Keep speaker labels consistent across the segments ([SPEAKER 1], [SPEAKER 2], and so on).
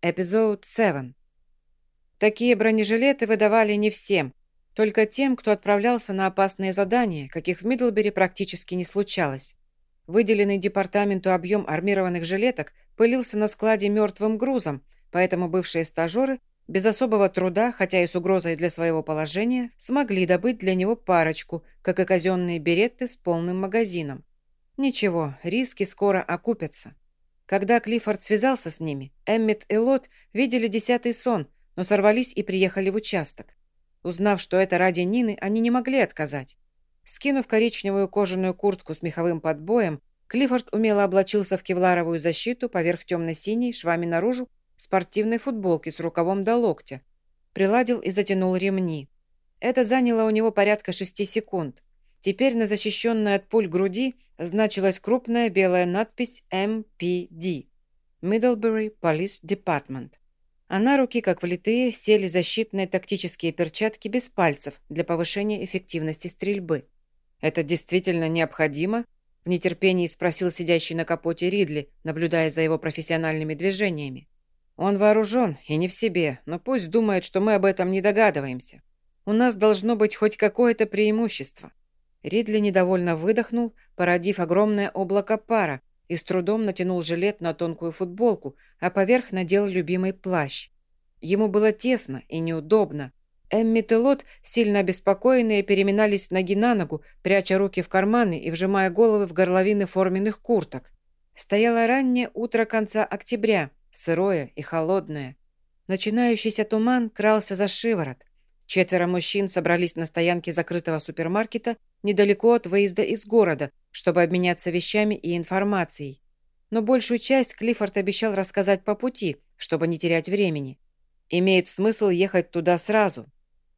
[SPEAKER 1] Эпизод 7. Такие бронежилеты выдавали не всем, только тем, кто отправлялся на опасные задания, каких в Мидлбери практически не случалось. Выделенный департаменту объем армированных жилеток пылился на складе мертвым грузом, поэтому бывшие стажеры без особого труда, хотя и с угрозой для своего положения, смогли добыть для него парочку, как и казенные беретты с полным магазином. Ничего, риски скоро окупятся. Когда Клиффорд связался с ними, Эммит и Лот видели десятый сон, но сорвались и приехали в участок. Узнав, что это ради Нины, они не могли отказать. Скинув коричневую кожаную куртку с меховым подбоем, Клиффорд умело облачился в кевларовую защиту поверх темно-синей, швами наружу, спортивной футболки с рукавом до локтя. Приладил и затянул ремни. Это заняло у него порядка шести секунд. Теперь на защищенной от пуль груди значилась крупная белая надпись MPD – Middlebury Police Department. А на руки, как влитые, сели защитные тактические перчатки без пальцев для повышения эффективности стрельбы. «Это действительно необходимо?» – в нетерпении спросил сидящий на капоте Ридли, наблюдая за его профессиональными движениями. «Он вооружен и не в себе, но пусть думает, что мы об этом не догадываемся. У нас должно быть хоть какое-то преимущество. Ридли недовольно выдохнул, породив огромное облако пара, и с трудом натянул жилет на тонкую футболку, а поверх надел любимый плащ. Ему было тесно и неудобно. Эмми и Лот, сильно обеспокоенные, переминались ноги на ногу, пряча руки в карманы и вжимая головы в горловины форменных курток. Стояло раннее утро конца октября, сырое и холодное. Начинающийся туман крался за шиворот. Четверо мужчин собрались на стоянке закрытого супермаркета недалеко от выезда из города, чтобы обменяться вещами и информацией. Но большую часть Клиффорд обещал рассказать по пути, чтобы не терять времени. Имеет смысл ехать туда сразу.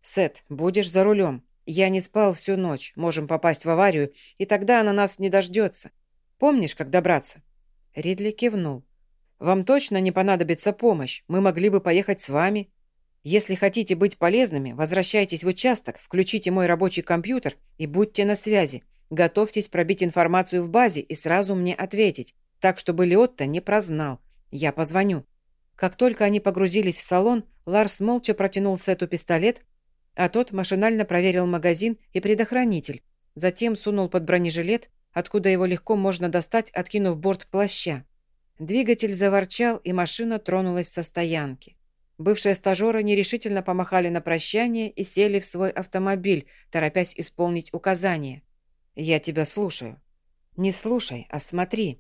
[SPEAKER 1] «Сет, будешь за рулем. Я не спал всю ночь, можем попасть в аварию, и тогда она нас не дождется. Помнишь, как добраться?» Ридли кивнул. «Вам точно не понадобится помощь. Мы могли бы поехать с вами. Если хотите быть полезными, возвращайтесь в участок, включите мой рабочий компьютер и будьте на связи. Готовьтесь пробить информацию в базе и сразу мне ответить, так, чтобы Лиотто не прознал. Я позвоню». Как только они погрузились в салон, Ларс молча протянул Сету пистолет, а тот машинально проверил магазин и предохранитель, затем сунул под бронежилет, откуда его легко можно достать, откинув борт плаща. Двигатель заворчал, и машина тронулась со стоянки. Бывшие стажеры нерешительно помахали на прощание и сели в свой автомобиль, торопясь исполнить указания. «Я тебя слушаю». «Не слушай, а смотри».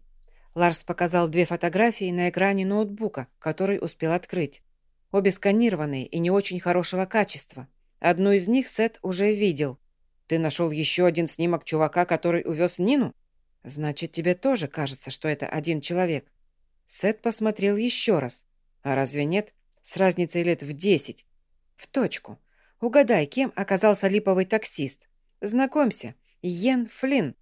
[SPEAKER 1] Ларс показал две фотографии на экране ноутбука, который успел открыть. Обе сканированные и не очень хорошего качества. Одну из них Сет уже видел. «Ты нашел еще один снимок чувака, который увез Нину?» «Значит, тебе тоже кажется, что это один человек». Сет посмотрел еще раз. «А разве нет?» С разницей лет в десять. В точку. Угадай, кем оказался липовый таксист. Знакомься, Йен Флинн,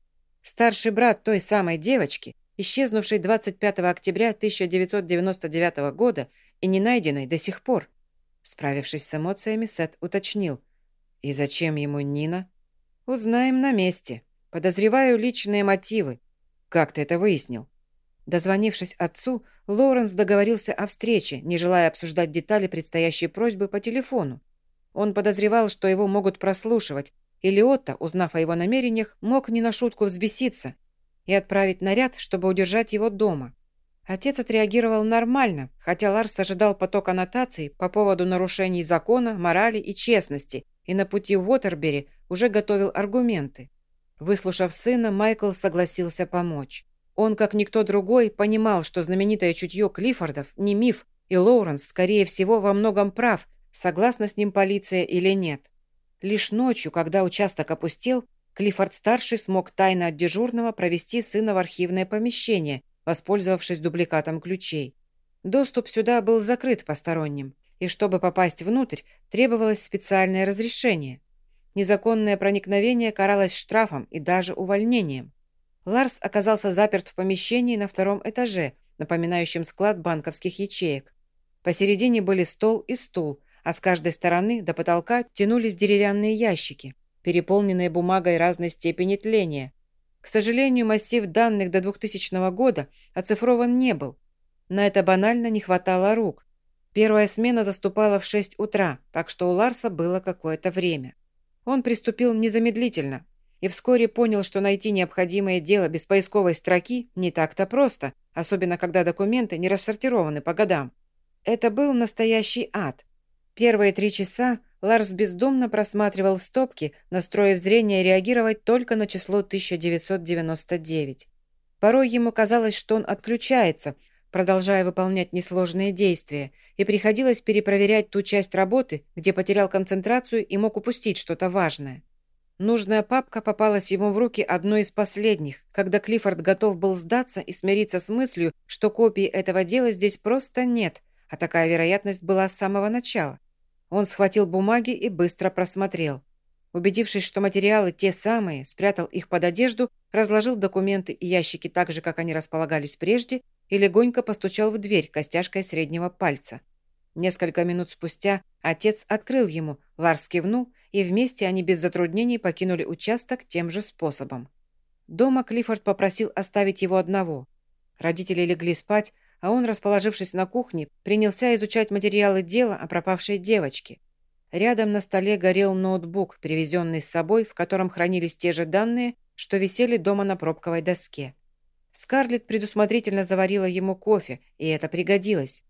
[SPEAKER 1] старший брат той самой девочки, исчезнувшей 25 октября 1999 года и не найденной до сих пор. Справившись с эмоциями, Сет уточнил. «И зачем ему Нина?» «Узнаем на месте. Подозреваю личные мотивы. Как ты это выяснил?» Дозвонившись отцу, Лоуренс договорился о встрече, не желая обсуждать детали предстоящей просьбы по телефону. Он подозревал, что его могут прослушивать, и Лиотта, узнав о его намерениях, мог не на шутку взбеситься и отправить наряд, чтобы удержать его дома. Отец отреагировал нормально, хотя Ларс ожидал поток аннотаций по поводу нарушений закона, морали и честности, и на пути в Уотербери уже готовил аргументы. Выслушав сына, Майкл согласился помочь. Он, как никто другой, понимал, что знаменитое чутье Клиффордов не миф, и Лоуренс, скорее всего, во многом прав, согласна с ним полиция или нет. Лишь ночью, когда участок опустел, Клиффорд-старший смог тайно от дежурного провести сына в архивное помещение, воспользовавшись дубликатом ключей. Доступ сюда был закрыт посторонним, и чтобы попасть внутрь, требовалось специальное разрешение. Незаконное проникновение каралось штрафом и даже увольнением. Ларс оказался заперт в помещении на втором этаже, напоминающем склад банковских ячеек. Посередине были стол и стул, а с каждой стороны до потолка тянулись деревянные ящики, переполненные бумагой разной степени тления. К сожалению, массив данных до 2000 года оцифрован не был. На это банально не хватало рук. Первая смена заступала в 6 утра, так что у Ларса было какое-то время. Он приступил незамедлительно и вскоре понял, что найти необходимое дело без поисковой строки не так-то просто, особенно когда документы не рассортированы по годам. Это был настоящий ад. Первые три часа Ларс бездумно просматривал стопки, настроив зрение реагировать только на число 1999. Порой ему казалось, что он отключается, продолжая выполнять несложные действия, и приходилось перепроверять ту часть работы, где потерял концентрацию и мог упустить что-то важное. Нужная папка попалась ему в руки одной из последних, когда Клиффорд готов был сдаться и смириться с мыслью, что копии этого дела здесь просто нет, а такая вероятность была с самого начала. Он схватил бумаги и быстро просмотрел. Убедившись, что материалы те самые, спрятал их под одежду, разложил документы и ящики так же, как они располагались прежде, и легонько постучал в дверь костяшкой среднего пальца. Несколько минут спустя отец открыл ему, Ларс кивнул, и вместе они без затруднений покинули участок тем же способом. Дома Клиффорд попросил оставить его одного. Родители легли спать, а он, расположившись на кухне, принялся изучать материалы дела о пропавшей девочке. Рядом на столе горел ноутбук, привезенный с собой, в котором хранились те же данные, что висели дома на пробковой доске. Скарлетт предусмотрительно заварила ему кофе, и это пригодилось.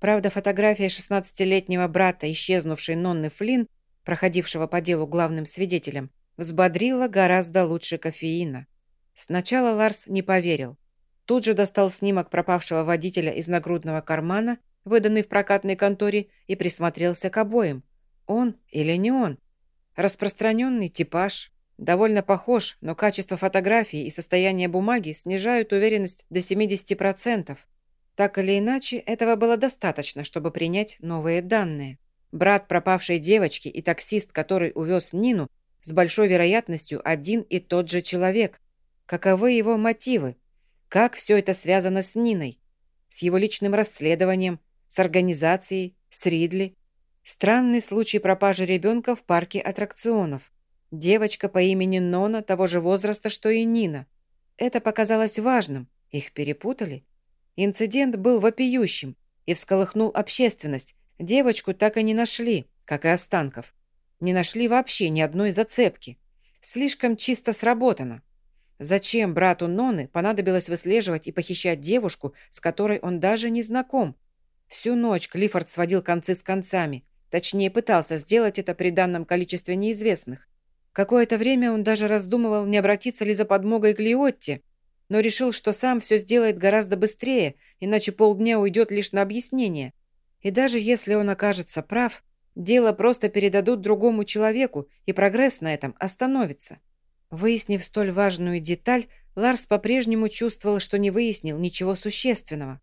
[SPEAKER 1] Правда, фотография 16-летнего брата, исчезнувшей Нонны Флинн, проходившего по делу главным свидетелем, взбодрила гораздо лучше кофеина. Сначала Ларс не поверил. Тут же достал снимок пропавшего водителя из нагрудного кармана, выданный в прокатной конторе, и присмотрелся к обоим. Он или не он? Распространенный типаж. Довольно похож, но качество фотографии и состояние бумаги снижают уверенность до 70%. Так или иначе, этого было достаточно, чтобы принять новые данные. Брат пропавшей девочки и таксист, который увез Нину, с большой вероятностью один и тот же человек. Каковы его мотивы? Как все это связано с Ниной? С его личным расследованием? С организацией? С Ридли? Странный случай пропажи ребенка в парке аттракционов. Девочка по имени Нона того же возраста, что и Нина. Это показалось важным. Их перепутали. Инцидент был вопиющим и всколыхнул общественность. Девочку так и не нашли, как и останков. Не нашли вообще ни одной зацепки. Слишком чисто сработано. Зачем брату Ноны понадобилось выслеживать и похищать девушку, с которой он даже не знаком? Всю ночь Клиффорд сводил концы с концами. Точнее, пытался сделать это при данном количестве неизвестных. Какое-то время он даже раздумывал, не обратиться ли за подмогой к Лиотте, но решил, что сам все сделает гораздо быстрее, иначе полдня уйдет лишь на объяснение. И даже если он окажется прав, дело просто передадут другому человеку, и прогресс на этом остановится. Выяснив столь важную деталь, Ларс по-прежнему чувствовал, что не выяснил ничего существенного.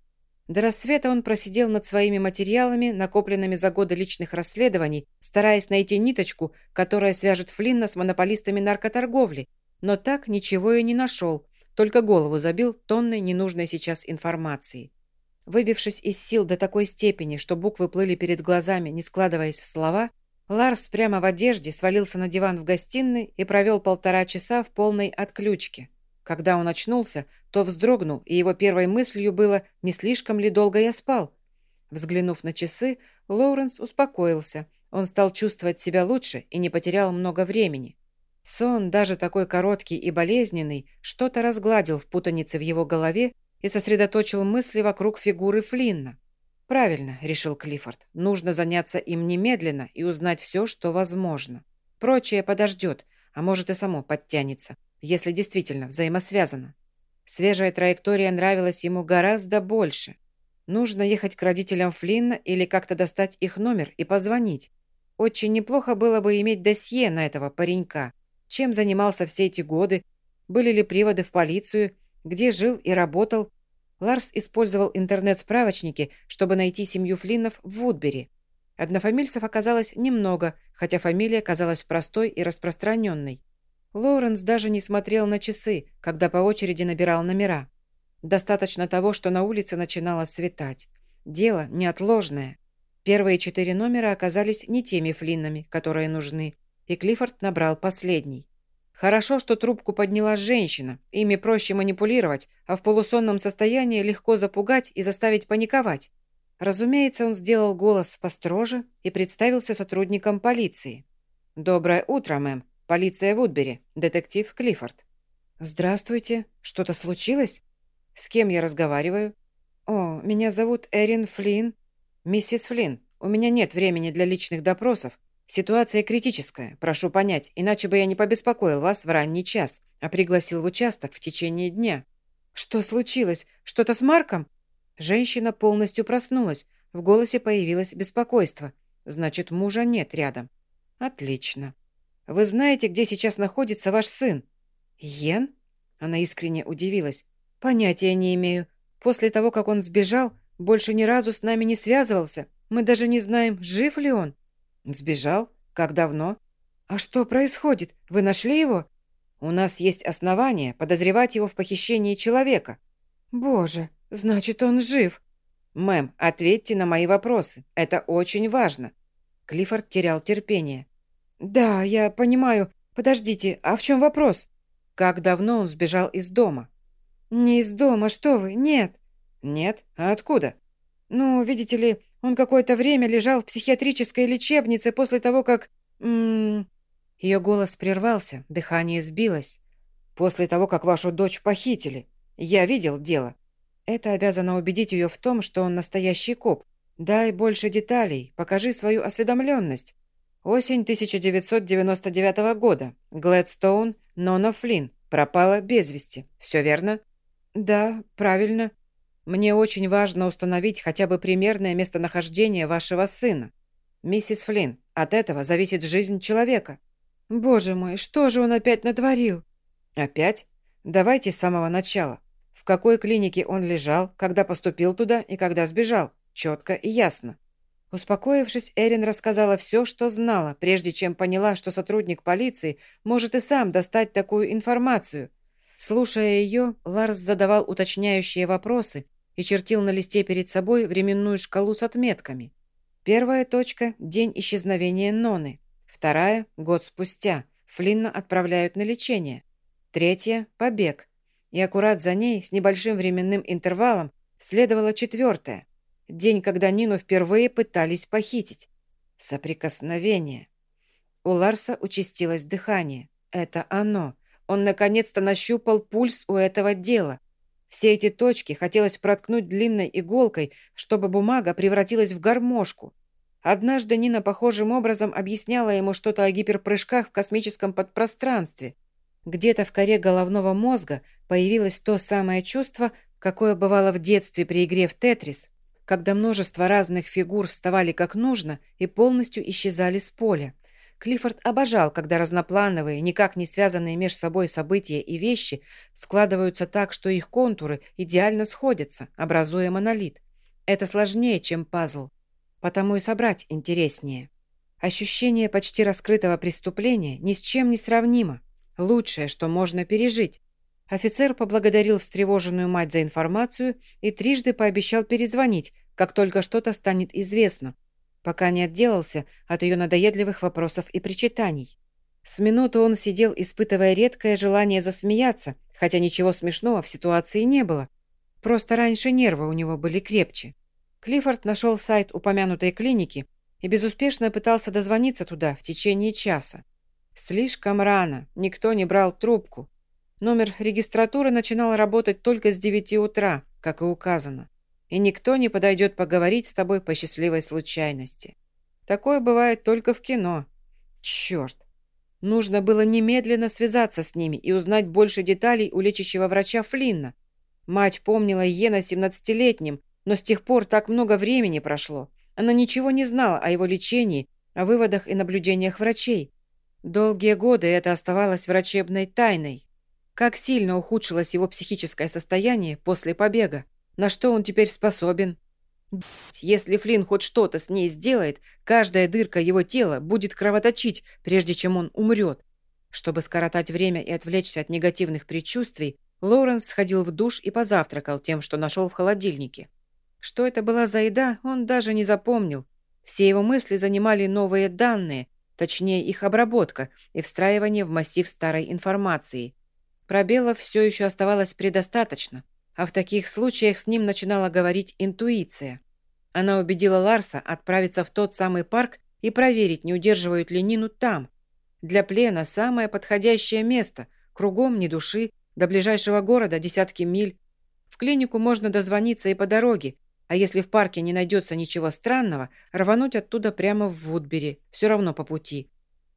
[SPEAKER 1] До рассвета он просидел над своими материалами, накопленными за годы личных расследований, стараясь найти ниточку, которая свяжет Флинна с монополистами наркоторговли, но так ничего и не нашел, только голову забил тонной ненужной сейчас информации. Выбившись из сил до такой степени, что буквы плыли перед глазами, не складываясь в слова, Ларс прямо в одежде свалился на диван в гостиной и провел полтора часа в полной отключке. Когда он очнулся, то вздрогнул, и его первой мыслью было, не слишком ли долго я спал. Взглянув на часы, Лоуренс успокоился. Он стал чувствовать себя лучше и не потерял много времени. Сон, даже такой короткий и болезненный, что-то разгладил в путанице в его голове и сосредоточил мысли вокруг фигуры Флинна. «Правильно», — решил Клиффорд. «Нужно заняться им немедленно и узнать все, что возможно. Прочее подождет, а может и само подтянется, если действительно взаимосвязано». Свежая траектория нравилась ему гораздо больше. Нужно ехать к родителям Флинна или как-то достать их номер и позвонить. Очень неплохо было бы иметь досье на этого паренька. Чем занимался все эти годы? Были ли приводы в полицию? Где жил и работал? Ларс использовал интернет-справочники, чтобы найти семью Флиннов в Вудбери. Однофамильцев оказалось немного, хотя фамилия казалась простой и распространенной. Лоуренс даже не смотрел на часы, когда по очереди набирал номера. Достаточно того, что на улице начинало светать. Дело неотложное. Первые четыре номера оказались не теми Флиннами, которые нужны, и Клиффорд набрал последний. Хорошо, что трубку подняла женщина. Ими проще манипулировать, а в полусонном состоянии легко запугать и заставить паниковать. Разумеется, он сделал голос построже и представился сотрудником полиции. «Доброе утро, мэм. Полиция Вудбери. Детектив Клиффорд». «Здравствуйте. Что-то случилось? С кем я разговариваю?» «О, меня зовут Эрин Флинн». «Миссис Флинн, у меня нет времени для личных допросов. Ситуация критическая, прошу понять, иначе бы я не побеспокоил вас в ранний час, а пригласил в участок в течение дня». «Что случилось? Что-то с Марком?» Женщина полностью проснулась. В голосе появилось беспокойство. Значит, мужа нет рядом. Отлично. Вы знаете, где сейчас находится ваш сын? Йен? Она искренне удивилась. Понятия не имею. После того, как он сбежал, больше ни разу с нами не связывался. Мы даже не знаем, жив ли он. Сбежал? Как давно? А что происходит? Вы нашли его? У нас есть основания подозревать его в похищении человека. Боже, значит, он жив. Мэм, ответьте на мои вопросы. Это очень важно. Клиффорд терял терпение. Да, я понимаю. Подождите, а в чем вопрос? Как давно он сбежал из дома? «Не из дома, что вы, нет». «Нет? А откуда?» «Ну, видите ли, он какое-то время лежал в психиатрической лечебнице после того, как...» Ее голос прервался, дыхание сбилось. «После того, как вашу дочь похитили. Я видел дело. Это обязано убедить ее в том, что он настоящий коп. Дай больше деталей, покажи свою осведомленность. Осень 1999 года. Глэдстоун, Нона Флинн. Пропала без вести. Все верно?» «Да, правильно. Мне очень важно установить хотя бы примерное местонахождение вашего сына. Миссис Флинн, от этого зависит жизнь человека». «Боже мой, что же он опять натворил?» «Опять? Давайте с самого начала. В какой клинике он лежал, когда поступил туда и когда сбежал? Четко и ясно». Успокоившись, Эрин рассказала все, что знала, прежде чем поняла, что сотрудник полиции может и сам достать такую информацию – Слушая ее, Ларс задавал уточняющие вопросы и чертил на листе перед собой временную шкалу с отметками. Первая точка – день исчезновения Ноны. Вторая – год спустя. Флинна отправляют на лечение. Третья – побег. И аккурат за ней, с небольшим временным интервалом, следовала четвертая. День, когда Нину впервые пытались похитить. Соприкосновение. У Ларса участилось дыхание. Это оно – он наконец-то нащупал пульс у этого дела. Все эти точки хотелось проткнуть длинной иголкой, чтобы бумага превратилась в гармошку. Однажды Нина похожим образом объясняла ему что-то о гиперпрыжках в космическом подпространстве. Где-то в коре головного мозга появилось то самое чувство, какое бывало в детстве при игре в «Тетрис», когда множество разных фигур вставали как нужно и полностью исчезали с поля. Клиффорд обожал, когда разноплановые, никак не связанные между собой события и вещи складываются так, что их контуры идеально сходятся, образуя монолит. Это сложнее, чем пазл. Потому и собрать интереснее. Ощущение почти раскрытого преступления ни с чем не сравнимо. Лучшее, что можно пережить. Офицер поблагодарил встревоженную мать за информацию и трижды пообещал перезвонить, как только что-то станет известно, пока не отделался от ее надоедливых вопросов и причитаний. С минуту он сидел, испытывая редкое желание засмеяться, хотя ничего смешного в ситуации не было. Просто раньше нервы у него были крепче. Клиффорд нашел сайт упомянутой клиники и безуспешно пытался дозвониться туда в течение часа. Слишком рано, никто не брал трубку. Номер регистратуры начинал работать только с 9 утра, как и указано и никто не подойдет поговорить с тобой по счастливой случайности. Такое бывает только в кино. Черт! Нужно было немедленно связаться с ними и узнать больше деталей у лечащего врача Флинна. Мать помнила Йена 17-летним, но с тех пор так много времени прошло. Она ничего не знала о его лечении, о выводах и наблюдениях врачей. Долгие годы это оставалось врачебной тайной. Как сильно ухудшилось его психическое состояние после побега. На что он теперь способен? Если Флинн хоть что-то с ней сделает, каждая дырка его тела будет кровоточить, прежде чем он умрет. Чтобы скоротать время и отвлечься от негативных предчувствий, Лоуренс сходил в душ и позавтракал тем, что нашел в холодильнике. Что это была за еда, он даже не запомнил. Все его мысли занимали новые данные, точнее их обработка и встраивание в массив старой информации. Пробелов все еще оставалось предостаточно а в таких случаях с ним начинала говорить интуиция. Она убедила Ларса отправиться в тот самый парк и проверить, не удерживают ли Нину там. Для плена самое подходящее место. Кругом ни души, до ближайшего города десятки миль. В клинику можно дозвониться и по дороге, а если в парке не найдется ничего странного, рвануть оттуда прямо в Вудбери, все равно по пути.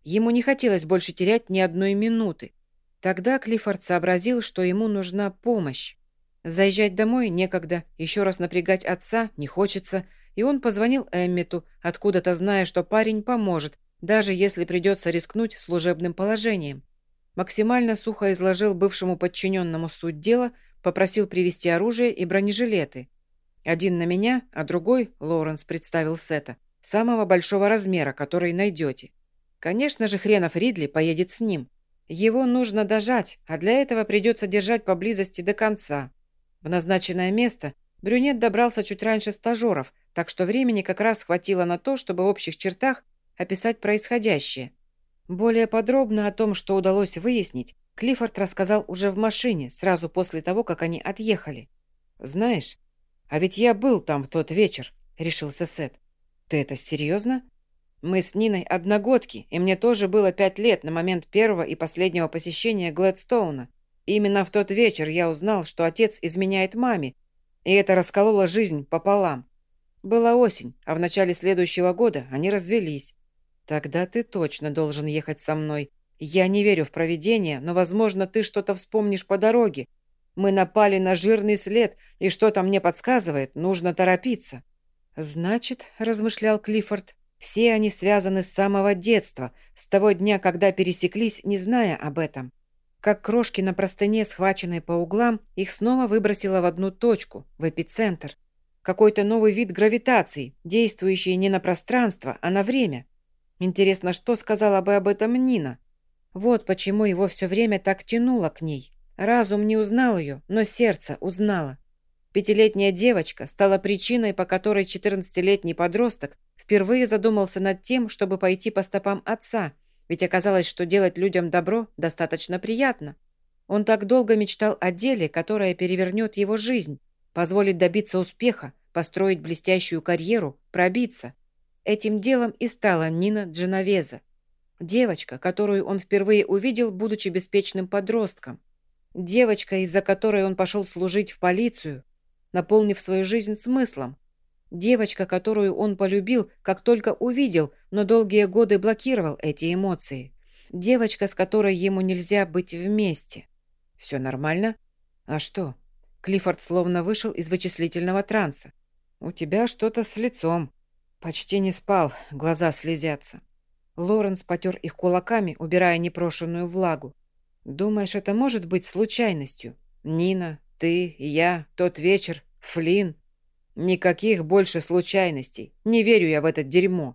[SPEAKER 1] Ему не хотелось больше терять ни одной минуты. Тогда Клиффорд сообразил, что ему нужна помощь. Заезжать домой некогда, еще раз напрягать отца не хочется, и он позвонил Эммету, откуда-то зная, что парень поможет, даже если придется рискнуть служебным положением. Максимально сухо изложил бывшему подчиненному суть дела, попросил привезти оружие и бронежилеты. Один на меня, а другой, Лоуренс представил Сета, самого большого размера, который найдете. Конечно же, хренов Ридли поедет с ним. Его нужно дожать, а для этого придется держать поблизости до конца. В назначенное место брюнет добрался чуть раньше стажеров, так что времени как раз хватило на то, чтобы в общих чертах описать происходящее. Более подробно о том, что удалось выяснить, Клиффорд рассказал уже в машине, сразу после того, как они отъехали. «Знаешь, а ведь я был там в тот вечер», — решился Сет. «Ты это серьезно?» «Мы с Ниной одногодки, и мне тоже было пять лет на момент первого и последнего посещения Глэдстоуна. Именно в тот вечер я узнал, что отец изменяет маме, и это раскололо жизнь пополам. Была осень, а в начале следующего года они развелись. Тогда ты точно должен ехать со мной. Я не верю в провидение, но, возможно, ты что-то вспомнишь по дороге. Мы напали на жирный след, и что-то мне подсказывает, нужно торопиться. Значит, размышлял Клиффорд, все они связаны с самого детства, с того дня, когда пересеклись, не зная об этом. Как крошки на простыне, схваченные по углам, их снова выбросило в одну точку, в эпицентр. Какой-то новый вид гравитации, действующий не на пространство, а на время. Интересно, что сказала бы об этом Нина? Вот почему его все время так тянуло к ней. Разум не узнал ее, но сердце узнало. Пятилетняя девочка стала причиной, по которой 14-летний подросток впервые задумался над тем, чтобы пойти по стопам отца – ведь оказалось, что делать людям добро достаточно приятно. Он так долго мечтал о деле, которое перевернет его жизнь, позволит добиться успеха, построить блестящую карьеру, пробиться. Этим делом и стала Нина Дженовеза. Девочка, которую он впервые увидел, будучи беспечным подростком. Девочка, из-за которой он пошел служить в полицию, наполнив свою жизнь смыслом, Девочка, которую он полюбил, как только увидел, но долгие годы блокировал эти эмоции. Девочка, с которой ему нельзя быть вместе. Все нормально? А что? Клиффорд словно вышел из вычислительного транса. У тебя что-то с лицом. Почти не спал, глаза слезятся. Лоренс потер их кулаками, убирая непрошенную влагу. «Думаешь, это может быть случайностью? Нина, ты, я, тот вечер, Флинн. Никаких больше случайностей. Не верю я в это дерьмо.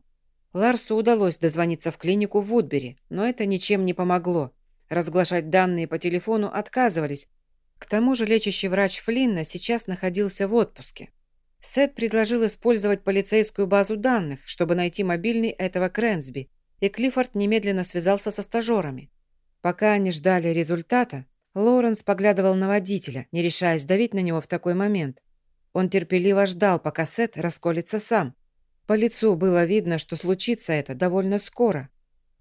[SPEAKER 1] Ларсу удалось дозвониться в клинику в Вудбери, но это ничем не помогло. Разглашать данные по телефону отказывались. К тому же лечащий врач Флинна сейчас находился в отпуске. Сет предложил использовать полицейскую базу данных, чтобы найти мобильный этого Крэнсби, и Клиффорд немедленно связался со стажерами. Пока они ждали результата, Лоуренс поглядывал на водителя, не решаясь давить на него в такой момент. Он терпеливо ждал, пока Сет расколется сам. По лицу было видно, что случится это довольно скоро.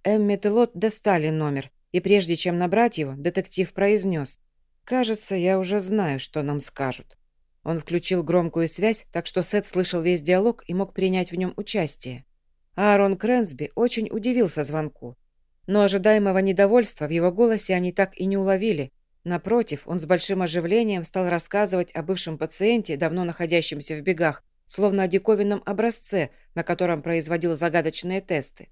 [SPEAKER 1] Эммет и Лот достали номер, и прежде чем набрать его, детектив произнес. «Кажется, я уже знаю, что нам скажут». Он включил громкую связь, так что Сет слышал весь диалог и мог принять в нем участие. Аарон Крэнсби очень удивился звонку. Но ожидаемого недовольства в его голосе они так и не уловили, Напротив, он с большим оживлением стал рассказывать о бывшем пациенте, давно находящемся в бегах, словно о диковинном образце, на котором производил загадочные тесты.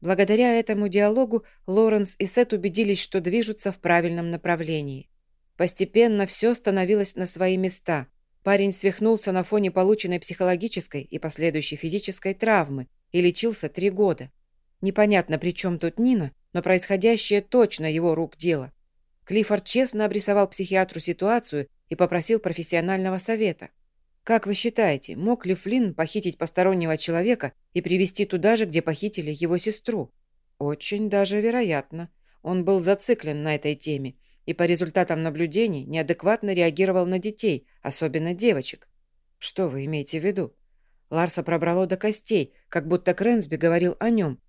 [SPEAKER 1] Благодаря этому диалогу Лоренс и Сет убедились, что движутся в правильном направлении. Постепенно все становилось на свои места. Парень свихнулся на фоне полученной психологической и последующей физической травмы и лечился три года. Непонятно, при чем тут Нина, но происходящее точно его рук дело. Клиффорд честно обрисовал психиатру ситуацию и попросил профессионального совета. Как вы считаете, мог ли Флинн похитить постороннего человека и привести туда же, где похитили его сестру? Очень даже вероятно. Он был зациклен на этой теме и по результатам наблюдений неадекватно реагировал на детей, особенно девочек. Что вы имеете в виду? Ларса пробрало до костей, как будто Крэнсби говорил о нем.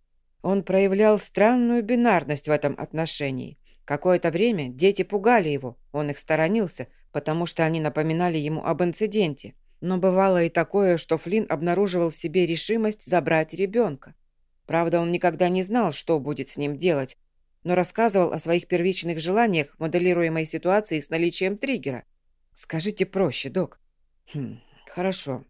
[SPEAKER 1] Он проявлял странную бинарность в этом отношении. Какое-то время дети пугали его, он их сторонился, потому что они напоминали ему об инциденте. Но бывало и такое, что Флинн обнаруживал в себе решимость забрать ребенка. Правда, он никогда не знал, что будет с ним делать, но рассказывал о своих первичных желаниях в моделируемой ситуации с наличием триггера. «Скажите проще, док». «Хм, хорошо.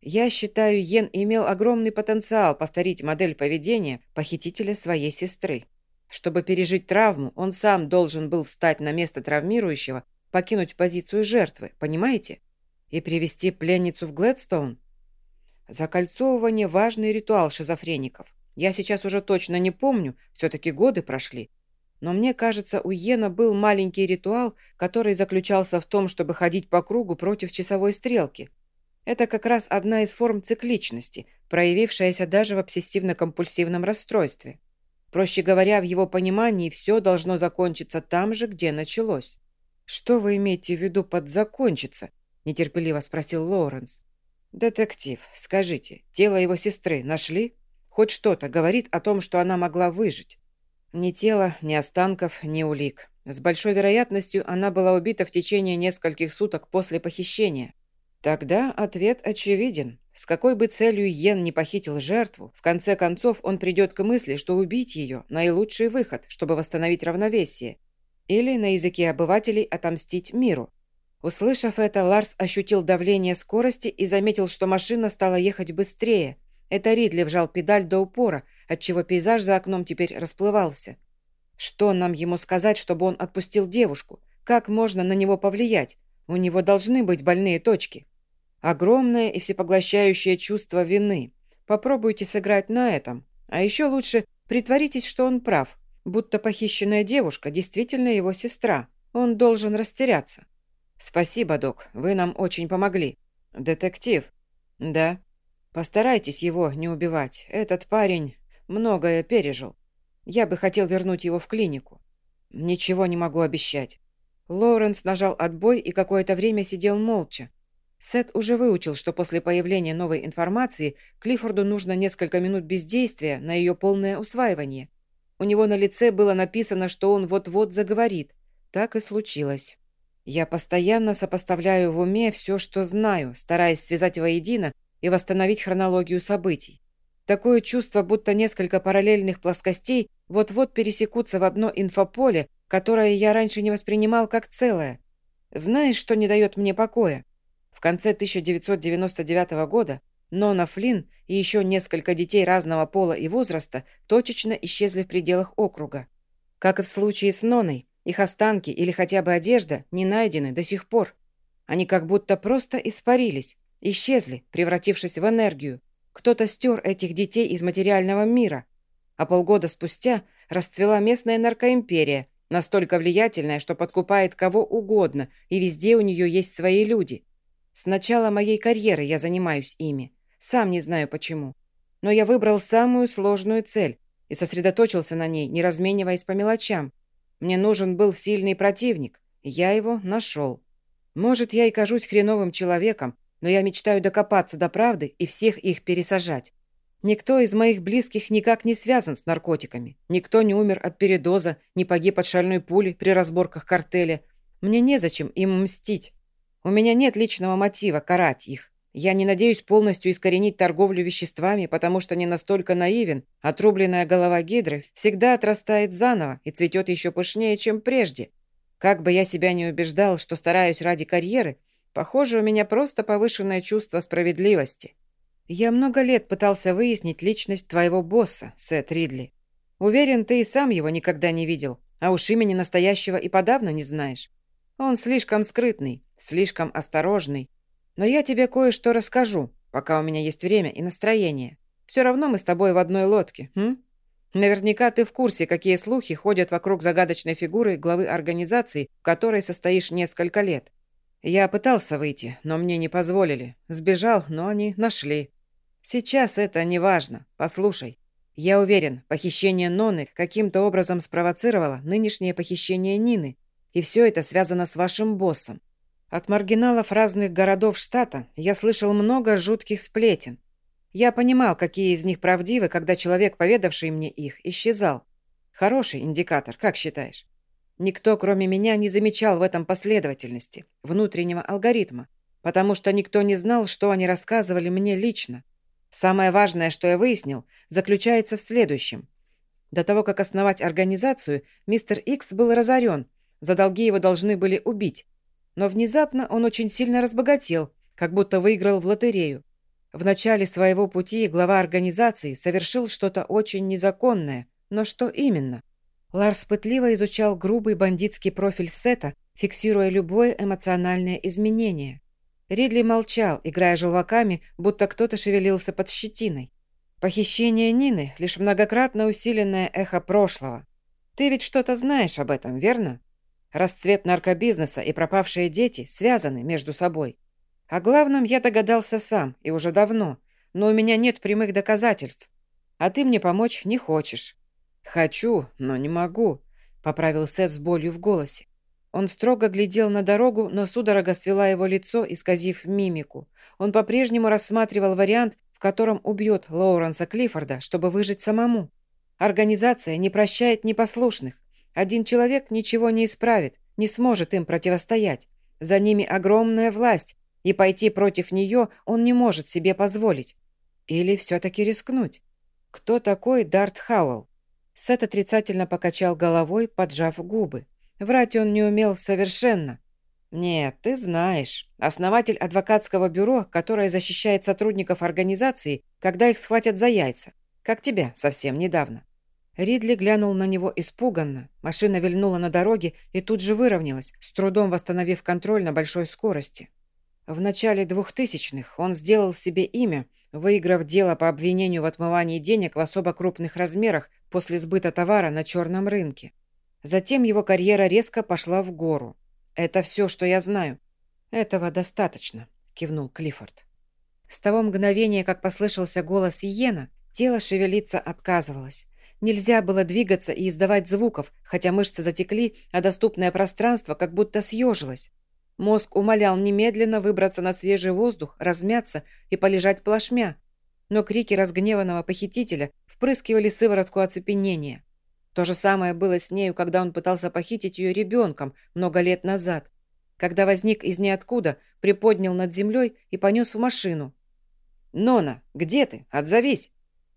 [SPEAKER 1] Я считаю, Йен имел огромный потенциал повторить модель поведения похитителя своей сестры. Чтобы пережить травму, он сам должен был встать на место травмирующего, покинуть позицию жертвы, понимаете? И привести пленницу в Глэдстоун. Закольцовывание – важный ритуал шизофреников. Я сейчас уже точно не помню, все-таки годы прошли. Но мне кажется, у Йена был маленький ритуал, который заключался в том, чтобы ходить по кругу против часовой стрелки – это как раз одна из форм цикличности, проявившаяся даже в обсессивно-компульсивном расстройстве. Проще говоря, в его понимании все должно закончиться там же, где началось. «Что вы имеете в виду под «закончиться»?» – нетерпеливо спросил Лоуренс. «Детектив, скажите, тело его сестры нашли? Хоть что-то говорит о том, что она могла выжить?» Ни тела, ни останков, ни улик. С большой вероятностью она была убита в течение нескольких суток после похищения. Тогда ответ очевиден. С какой бы целью Йен не похитил жертву, в конце концов он придет к мысли, что убить ее – наилучший выход, чтобы восстановить равновесие. Или, на языке обывателей, отомстить миру. Услышав это, Ларс ощутил давление скорости и заметил, что машина стала ехать быстрее. Это Ридли вжал педаль до упора, отчего пейзаж за окном теперь расплывался. Что нам ему сказать, чтобы он отпустил девушку? Как можно на него повлиять? У него должны быть больные точки. Огромное и всепоглощающее чувство вины. Попробуйте сыграть на этом. А еще лучше притворитесь, что он прав, будто похищенная девушка действительно его сестра. Он должен растеряться. Спасибо, док, вы нам очень помогли. Детектив. Да. Постарайтесь его не убивать. Этот парень многое пережил. Я бы хотел вернуть его в клинику. Ничего не могу обещать. Лоуренс нажал отбой и какое-то время сидел молча, Сет уже выучил, что после появления новой информации Клиффорду нужно несколько минут бездействия на ее полное усваивание. У него на лице было написано, что он вот-вот заговорит. Так и случилось. Я постоянно сопоставляю в уме все, что знаю, стараясь связать воедино и восстановить хронологию событий. Такое чувство, будто несколько параллельных плоскостей вот-вот пересекутся в одно инфополе, которое я раньше не воспринимал как целое. Знаешь, что не дает мне покоя? Конце 1999 года Нона Флинн и еще несколько детей разного пола и возраста точечно исчезли в пределах округа. Как и в случае с Ноной, их останки или хотя бы одежда не найдены до сих пор. Они как будто просто испарились, исчезли, превратившись в энергию. Кто-то стер этих детей из материального мира. А полгода спустя расцвела местная наркоимперия, настолько влиятельная, что подкупает кого угодно, и везде у нее есть свои люди. С начала моей карьеры я занимаюсь ими. Сам не знаю почему. Но я выбрал самую сложную цель и сосредоточился на ней, не размениваясь по мелочам. Мне нужен был сильный противник, я его нашел. Может, я и кажусь хреновым человеком, но я мечтаю докопаться до правды и всех их пересажать. Никто из моих близких никак не связан с наркотиками. Никто не умер от передоза, не погиб от шальной пули при разборках картеля. Мне незачем им мстить. У меня нет личного мотива карать их. Я не надеюсь полностью искоренить торговлю веществами, потому что не настолько наивен. Отрубленная голова гидры всегда отрастает заново и цветет еще пышнее, чем прежде. Как бы я себя не убеждал, что стараюсь ради карьеры, похоже, у меня просто повышенное чувство справедливости. Я много лет пытался выяснить личность твоего босса, Сет Ридли. Уверен, ты и сам его никогда не видел, а уж имени настоящего и подавно не знаешь. Он слишком скрытный, слишком осторожный. Но я тебе кое-что расскажу, пока у меня есть время и настроение. Все равно мы с тобой в одной лодке, м? Наверняка ты в курсе, какие слухи ходят вокруг загадочной фигуры главы организации, в которой состоишь несколько лет. Я пытался выйти, но мне не позволили. Сбежал, но они нашли. Сейчас это не важно. Послушай. Я уверен, похищение Ноны каким-то образом спровоцировало нынешнее похищение Нины. И все это связано с вашим боссом. От маргиналов разных городов штата я слышал много жутких сплетен. Я понимал, какие из них правдивы, когда человек, поведавший мне их, исчезал. Хороший индикатор, как считаешь? Никто, кроме меня, не замечал в этом последовательности, внутреннего алгоритма, потому что никто не знал, что они рассказывали мне лично. Самое важное, что я выяснил, заключается в следующем. До того, как основать организацию, мистер Икс был разорен, за долги его должны были убить. Но внезапно он очень сильно разбогател, как будто выиграл в лотерею. В начале своего пути глава организации совершил что-то очень незаконное, но что именно? Ларс пытливо изучал грубый бандитский профиль Сета, фиксируя любое эмоциональное изменение. Ридли молчал, играя желваками, будто кто-то шевелился под щетиной. Похищение Нины — лишь многократно усиленное эхо прошлого. Ты ведь что-то знаешь об этом, верно? Расцвет наркобизнеса и пропавшие дети связаны между собой. О главном я догадался сам, и уже давно, но у меня нет прямых доказательств. А ты мне помочь не хочешь. «Хочу, но не могу», — поправил Сет с болью в голосе. Он строго глядел на дорогу, но судорога свела его лицо, исказив мимику. Он по-прежнему рассматривал вариант, котором убьет Лоуренса Клиффорда, чтобы выжить самому. Организация не прощает непослушных. Один человек ничего не исправит, не сможет им противостоять. За ними огромная власть, и пойти против нее он не может себе позволить. Или все-таки рискнуть? Кто такой Дарт Хауэлл? Сет отрицательно покачал головой, поджав губы. Врать он не умел совершенно. «Нет, ты знаешь. Основатель адвокатского бюро, которое защищает сотрудников организации, когда их схватят за яйца. Как тебя совсем недавно». Ридли глянул на него испуганно. Машина вильнула на дороге и тут же выровнялась, с трудом восстановив контроль на большой скорости. В начале двухтысячных он сделал себе имя, выиграв дело по обвинению в отмывании денег в особо крупных размерах после сбыта товара на черном рынке. Затем его карьера резко пошла в гору. «Это все, что я знаю». «Этого достаточно», — кивнул Клиффорд. С того мгновения, как послышался голос Иена, тело шевелиться отказывалось. Нельзя было двигаться и издавать звуков, хотя мышцы затекли, а доступное пространство как будто съежилось. Мозг умолял немедленно выбраться на свежий воздух, размяться и полежать плашмя. Но крики разгневанного похитителя впрыскивали сыворотку оцепенения. То же самое было с нею, когда он пытался похитить ее ребенком много лет назад, когда возник из ниоткуда, приподнял над землей и понес в машину. «Нона, где ты? Отзовись!»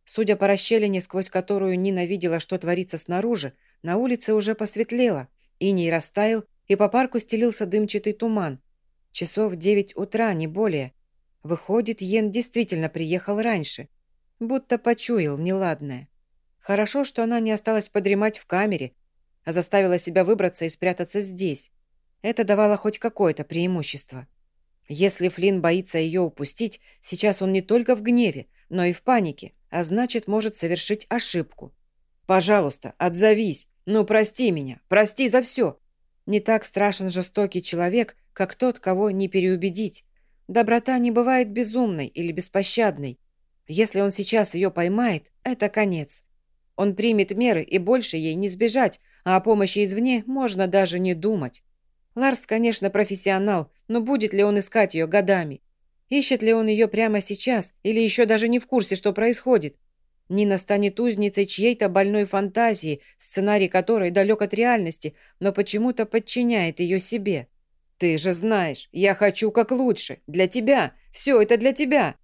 [SPEAKER 1] Судя по расщелине, сквозь которую Нина видела, что творится снаружи, на улице уже посветлело, иней растаял, и по парку стелился дымчатый туман. Часов девять утра, не более. Выходит, Йен действительно приехал раньше, будто почуял неладное. Хорошо, что она не осталась подремать в камере, а заставила себя выбраться и спрятаться здесь. Это давало хоть какое-то преимущество. Если Флинн боится ее упустить, сейчас он не только в гневе, но и в панике, а значит, может совершить ошибку. «Пожалуйста, отзовись! Ну, прости меня! Прости за все!» Не так страшен жестокий человек, как тот, кого не переубедить. Доброта не бывает безумной или беспощадной. Если он сейчас ее поймает, это конец. Он примет меры, и больше ей не сбежать, а о помощи извне можно даже не думать. Ларс, конечно, профессионал, но будет ли он искать ее годами? Ищет ли он ее прямо сейчас, или еще даже не в курсе, что происходит? Нина станет узницей чьей-то больной фантазии, сценарий которой далек от реальности, но почему-то подчиняет ее себе. «Ты же знаешь, я хочу как лучше, для тебя, все это для тебя!»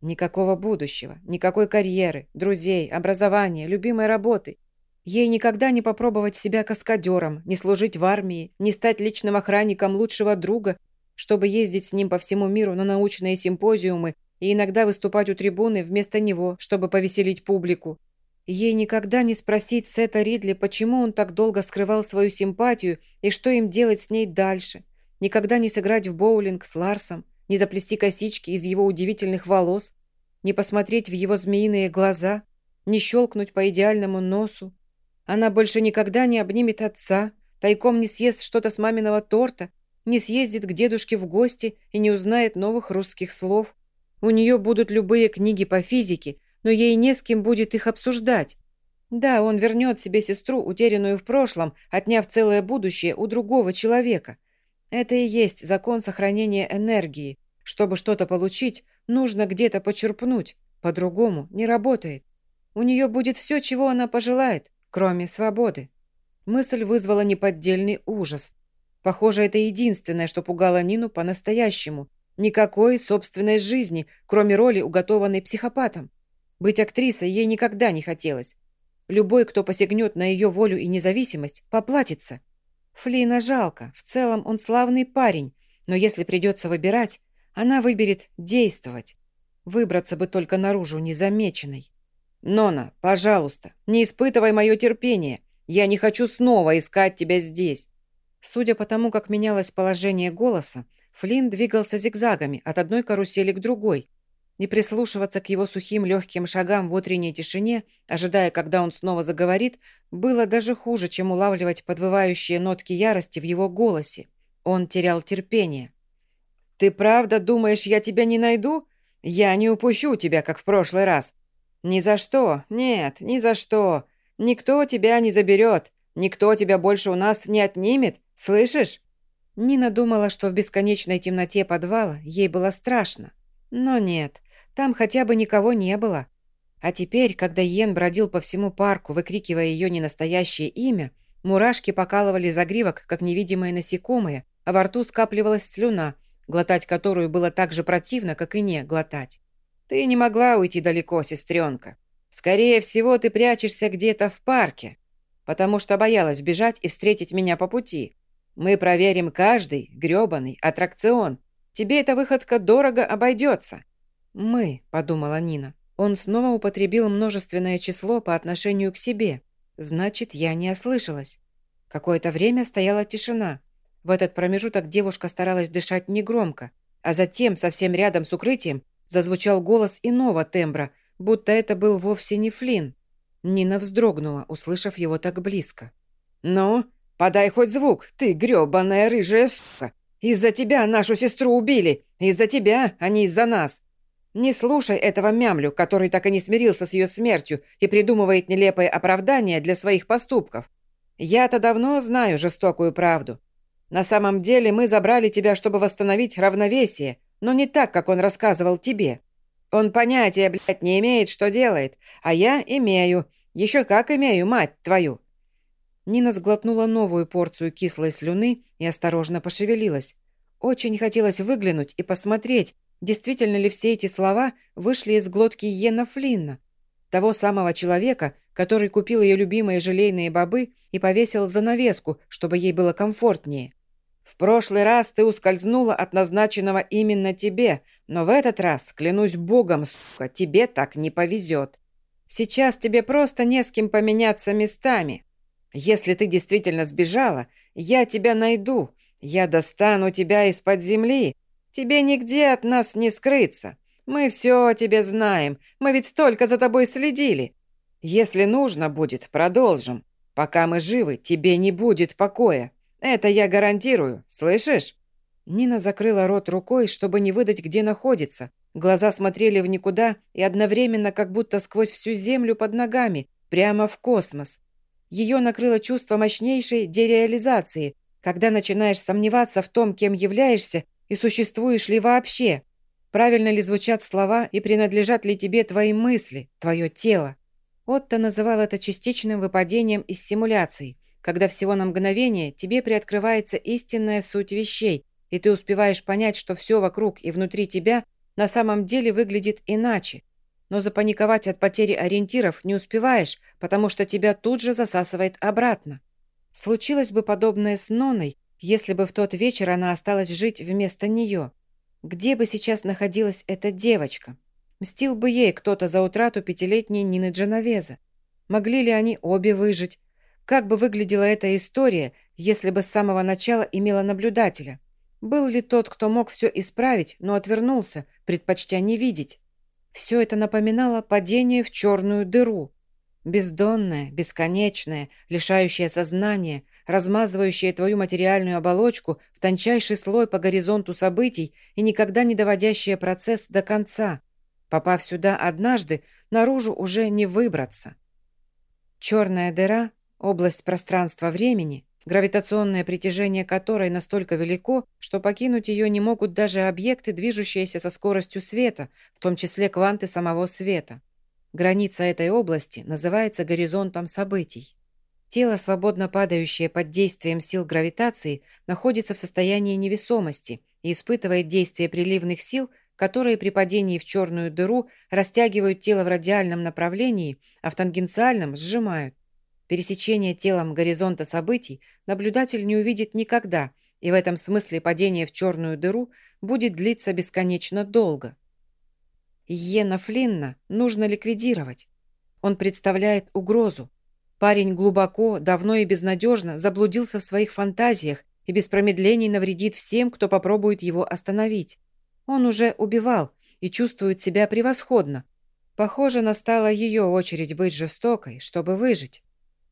[SPEAKER 1] Никакого будущего, никакой карьеры, друзей, образования, любимой работы. Ей никогда не попробовать себя каскадером, не служить в армии, не стать личным охранником лучшего друга, чтобы ездить с ним по всему миру на научные симпозиумы и иногда выступать у трибуны вместо него, чтобы повеселить публику. Ей никогда не спросить Сета Ридли, почему он так долго скрывал свою симпатию и что им делать с ней дальше. Никогда не сыграть в боулинг с Ларсом, не заплести косички из его удивительных волос, не посмотреть в его змеиные глаза, не щелкнуть по идеальному носу. Она больше никогда не обнимет отца, тайком не съест что-то с маминого торта, не съездит к дедушке в гости и не узнает новых русских слов. У нее будут любые книги по физике, но ей не с кем будет их обсуждать. Да, он вернет себе сестру, утерянную в прошлом, отняв целое будущее у другого человека – это и есть закон сохранения энергии. Чтобы что-то получить, нужно где-то почерпнуть. По-другому не работает. У нее будет все, чего она пожелает, кроме свободы. Мысль вызвала неподдельный ужас. Похоже, это единственное, что пугало Нину по-настоящему. Никакой собственной жизни, кроме роли, уготованной психопатом. Быть актрисой ей никогда не хотелось. Любой, кто посягнет на ее волю и независимость, поплатится. Флина жалко. В целом он славный парень. Но если придется выбирать, она выберет действовать. Выбраться бы только наружу незамеченной. «Нона, пожалуйста, не испытывай мое терпение. Я не хочу снова искать тебя здесь». Судя по тому, как менялось положение голоса, Флинн двигался зигзагами от одной карусели к другой. Не прислушиваться к его сухим легким шагам в утренней тишине, ожидая, когда он снова заговорит, было даже хуже, чем улавливать подвывающие нотки ярости в его голосе. Он терял терпение. «Ты правда думаешь, я тебя не найду? Я не упущу тебя, как в прошлый раз. Ни за что, нет, ни за что. Никто тебя не заберет, никто тебя больше у нас не отнимет, слышишь?» Нина думала, что в бесконечной темноте подвала ей было страшно. Но нет, там хотя бы никого не было. А теперь, когда Йен бродил по всему парку, выкрикивая ее ненастоящее имя, мурашки покалывали загривок, как невидимые насекомые, а во рту скапливалась слюна, глотать которую было так же противно, как и не глотать. «Ты не могла уйти далеко, сестренка. Скорее всего, ты прячешься где-то в парке, потому что боялась бежать и встретить меня по пути. Мы проверим каждый грёбаный аттракцион. Тебе эта выходка дорого обойдется». «Мы», — подумала Нина. Он снова употребил множественное число по отношению к себе. Значит, я не ослышалась. Какое-то время стояла тишина. В этот промежуток девушка старалась дышать негромко, а затем, совсем рядом с укрытием, зазвучал голос иного тембра, будто это был вовсе не Флинн. Нина вздрогнула, услышав его так близко. «Ну, подай хоть звук, ты грёбаная рыжая сука! Из-за тебя нашу сестру убили! Из-за тебя, а не из-за нас! Не слушай этого мямлю, который так и не смирился с ее смертью и придумывает нелепые оправдания для своих поступков. Я-то давно знаю жестокую правду. На самом деле мы забрали тебя, чтобы восстановить равновесие, но не так, как он рассказывал тебе. Он понятия, блядь, не имеет, что делает, а я имею. Еще как имею, мать твою!» Нина сглотнула новую порцию кислой слюны и осторожно пошевелилась. Очень хотелось выглянуть и посмотреть, действительно ли все эти слова вышли из глотки Йена Флинна, того самого человека, который купил ее любимые желейные бобы и повесил занавеску, чтобы ей было комфортнее. В прошлый раз ты ускользнула от назначенного именно тебе, но в этот раз, клянусь богом, сука, тебе так не повезет. Сейчас тебе просто не с кем поменяться местами. Если ты действительно сбежала, я тебя найду. Я достану тебя из-под земли. Тебе нигде от нас не скрыться. Мы все о тебе знаем. Мы ведь столько за тобой следили. Если нужно будет, продолжим. Пока мы живы, тебе не будет покоя. Это я гарантирую, слышишь?» Нина закрыла рот рукой, чтобы не выдать, где находится. Глаза смотрели в никуда и одновременно как будто сквозь всю землю под ногами, прямо в космос. Ее накрыло чувство мощнейшей дереализации, когда начинаешь сомневаться в том, кем являешься и существуешь ли вообще. Правильно ли звучат слова и принадлежат ли тебе твои мысли, твое тело? Отто называл это частичным выпадением из симуляции когда всего на мгновение тебе приоткрывается истинная суть вещей, и ты успеваешь понять, что все вокруг и внутри тебя на самом деле выглядит иначе. Но запаниковать от потери ориентиров не успеваешь, потому что тебя тут же засасывает обратно. Случилось бы подобное с Ноной, если бы в тот вечер она осталась жить вместо нее. Где бы сейчас находилась эта девочка? Мстил бы ей кто-то за утрату пятилетней Нины Дженовеза. Могли ли они обе выжить? Как бы выглядела эта история, если бы с самого начала имела наблюдателя? Был ли тот, кто мог все исправить, но отвернулся, предпочтя не видеть? Все это напоминало падение в черную дыру. Бездонное, бесконечное, лишающее сознания, размазывающее твою материальную оболочку в тончайший слой по горизонту событий и никогда не доводящее процесс до конца. Попав сюда однажды, наружу уже не выбраться. Черная дыра Область пространства-времени гравитационное притяжение которой настолько велико, что покинуть ее не могут даже объекты, движущиеся со скоростью света, в том числе кванты самого света. Граница этой области называется горизонтом событий. Тело, свободно падающее под действием сил гравитации, находится в состоянии невесомости и испытывает действие приливных сил, которые при падении в черную дыру растягивают тело в радиальном направлении, а в тангенциальном сжимают. Пересечение телом горизонта событий наблюдатель не увидит никогда, и в этом смысле падение в черную дыру будет длиться бесконечно долго. Йена Флинна нужно ликвидировать. Он представляет угрозу. Парень глубоко, давно и безнадежно заблудился в своих фантазиях и без промедлений навредит всем, кто попробует его остановить. Он уже убивал и чувствует себя превосходно. Похоже, настала ее очередь быть жестокой, чтобы выжить.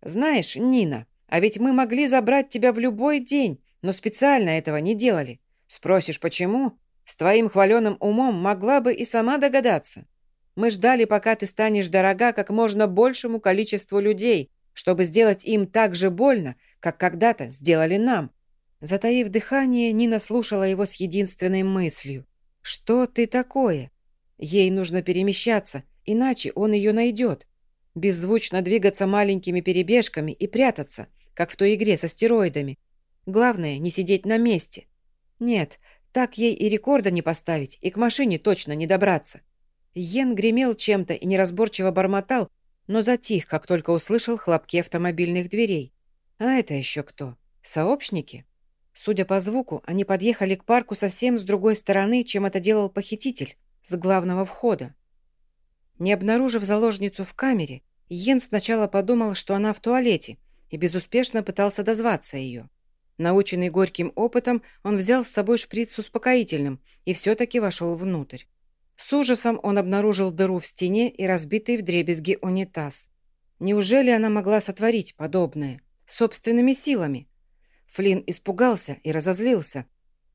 [SPEAKER 1] «Знаешь, Нина, а ведь мы могли забрать тебя в любой день, но специально этого не делали. Спросишь, почему? С твоим хваленым умом могла бы и сама догадаться. Мы ждали, пока ты станешь дорога как можно большему количеству людей, чтобы сделать им так же больно, как когда-то сделали нам». Затаив дыхание, Нина слушала его с единственной мыслью. «Что ты такое?» Ей нужно перемещаться, иначе он ее найдет беззвучно двигаться маленькими перебежками и прятаться, как в той игре с астероидами. Главное, не сидеть на месте. Нет, так ей и рекорда не поставить, и к машине точно не добраться. Йен гремел чем-то и неразборчиво бормотал, но затих, как только услышал хлопки автомобильных дверей. А это еще кто? Сообщники? Судя по звуку, они подъехали к парку совсем с другой стороны, чем это делал похититель, с главного входа. Не обнаружив заложницу в камере, Йен сначала подумал, что она в туалете, и безуспешно пытался дозваться ее. Наученный горьким опытом, он взял с собой шприц с успокоительным и все-таки вошел внутрь. С ужасом он обнаружил дыру в стене и разбитый вдребезги унитаз. Неужели она могла сотворить подобное? Собственными силами? Флинн испугался и разозлился,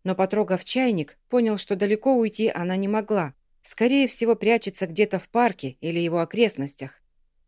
[SPEAKER 1] но, потрогав чайник, понял, что далеко уйти она не могла. Скорее всего, прячется где-то в парке или его окрестностях.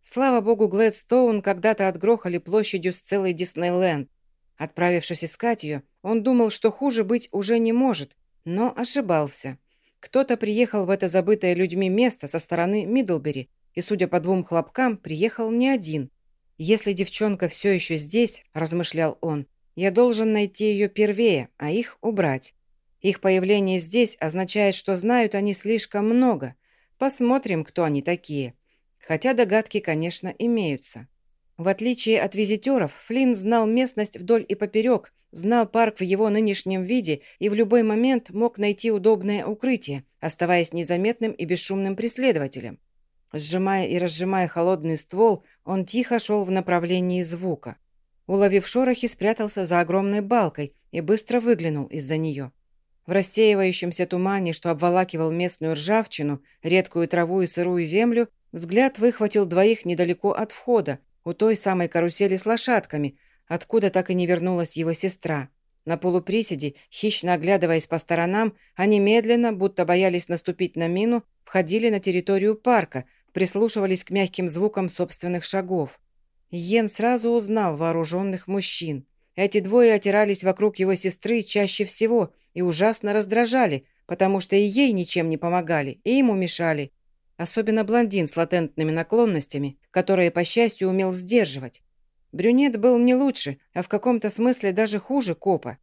[SPEAKER 1] Слава богу, Глэдстоун когда-то отгрохали площадью с целой Диснейленд. Отправившись искать ее, он думал, что хуже быть уже не может, но ошибался. Кто-то приехал в это забытое людьми место со стороны Мидлбери, и, судя по двум хлопкам, приехал не один. «Если девчонка все еще здесь», – размышлял он, – «я должен найти ее первее, а их убрать. Их появление здесь означает, что знают они слишком много. Посмотрим, кто они такие» хотя догадки, конечно, имеются. В отличие от визитеров, Флинн знал местность вдоль и поперек, знал парк в его нынешнем виде и в любой момент мог найти удобное укрытие, оставаясь незаметным и бесшумным преследователем. Сжимая и разжимая холодный ствол, он тихо шел в направлении звука. Уловив шорохи, спрятался за огромной балкой и быстро выглянул из-за нее. В рассеивающемся тумане, что обволакивал местную ржавчину, редкую траву и сырую землю, Взгляд выхватил двоих недалеко от входа, у той самой карусели с лошадками, откуда так и не вернулась его сестра. На полуприседе, хищно оглядываясь по сторонам, они медленно, будто боялись наступить на мину, входили на территорию парка, прислушивались к мягким звукам собственных шагов. Йен сразу узнал вооруженных мужчин. Эти двое отирались вокруг его сестры чаще всего и ужасно раздражали, потому что и ей ничем не помогали, и ему мешали, Особенно блондин с латентными наклонностями, которые, по счастью, умел сдерживать. Брюнет был не лучше, а в каком-то смысле даже хуже копа.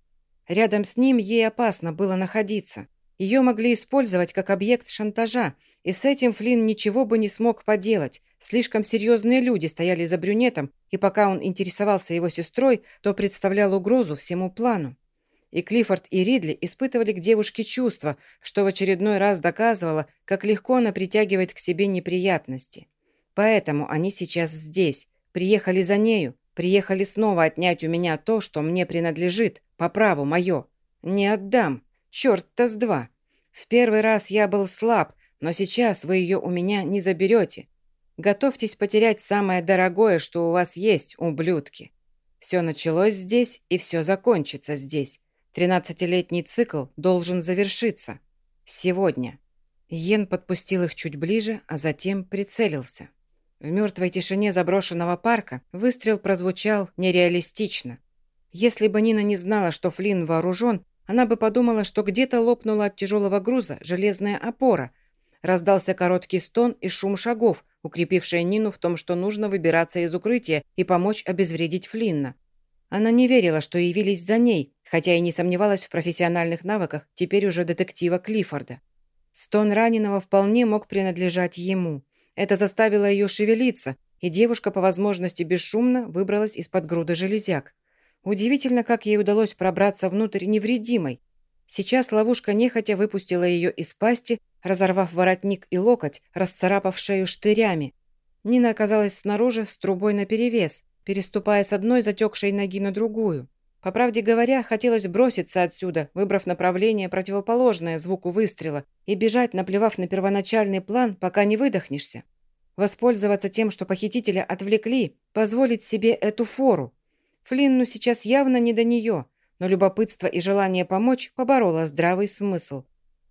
[SPEAKER 1] Рядом с ним ей опасно было находиться. Ее могли использовать как объект шантажа, и с этим Флинн ничего бы не смог поделать. Слишком серьезные люди стояли за брюнетом, и пока он интересовался его сестрой, то представлял угрозу всему плану. И Клиффорд и Ридли испытывали к девушке чувства, что в очередной раз доказывало, как легко она притягивает к себе неприятности. Поэтому они сейчас здесь, приехали за нею, приехали снова отнять у меня то, что мне принадлежит, по праву мое. Не отдам. Черт-то с два. В первый раз я был слаб, но сейчас вы ее у меня не заберете. Готовьтесь потерять самое дорогое, что у вас есть, ублюдки. Все началось здесь, и все закончится здесь. Тринадцатилетний цикл должен завершиться. Сегодня. Йен подпустил их чуть ближе, а затем прицелился. В мертвой тишине заброшенного парка выстрел прозвучал нереалистично. Если бы Нина не знала, что Флинн вооружен, она бы подумала, что где-то лопнула от тяжелого груза железная опора. Раздался короткий стон и шум шагов, укрепившая Нину в том, что нужно выбираться из укрытия и помочь обезвредить Флинна. Она не верила, что явились за ней, хотя и не сомневалась в профессиональных навыках теперь уже детектива Клиффорда. Стон раненого вполне мог принадлежать ему. Это заставило ее шевелиться, и девушка по возможности бесшумно выбралась из-под груды железяк. Удивительно, как ей удалось пробраться внутрь невредимой. Сейчас ловушка нехотя выпустила ее из пасти, разорвав воротник и локоть, расцарапав шею штырями. Нина оказалась снаружи с трубой наперевес, переступая с одной затекшей ноги на другую. По правде говоря, хотелось броситься отсюда, выбрав направление противоположное звуку выстрела, и бежать, наплевав на первоначальный план, пока не выдохнешься. Воспользоваться тем, что похитителя отвлекли, позволить себе эту фору. Флинну сейчас явно не до нее, но любопытство и желание помочь побороло здравый смысл.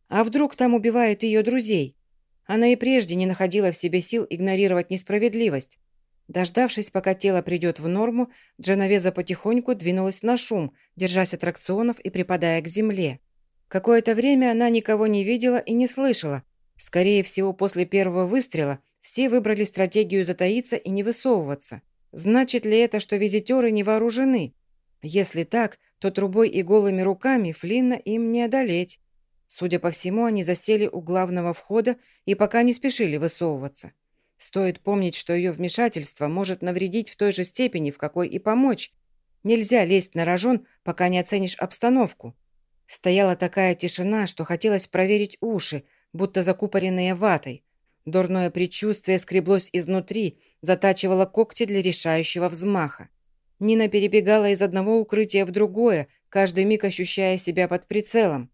[SPEAKER 1] А вдруг там убивают ее друзей? Она и прежде не находила в себе сил игнорировать несправедливость. Дождавшись, пока тело придет в норму, Дженовеза потихоньку двинулась на шум, держась аттракционов и припадая к земле. Какое-то время она никого не видела и не слышала. Скорее всего, после первого выстрела все выбрали стратегию затаиться и не высовываться. Значит ли это, что визитеры не вооружены? Если так, то трубой и голыми руками Флинна им не одолеть. Судя по всему, они засели у главного входа и пока не спешили высовываться. Стоит помнить, что ее вмешательство может навредить в той же степени, в какой и помочь. Нельзя лезть на рожон, пока не оценишь обстановку. Стояла такая тишина, что хотелось проверить уши, будто закупоренные ватой. Дурное предчувствие скреблось изнутри, затачивало когти для решающего взмаха. Нина перебегала из одного укрытия в другое, каждый миг ощущая себя под прицелом.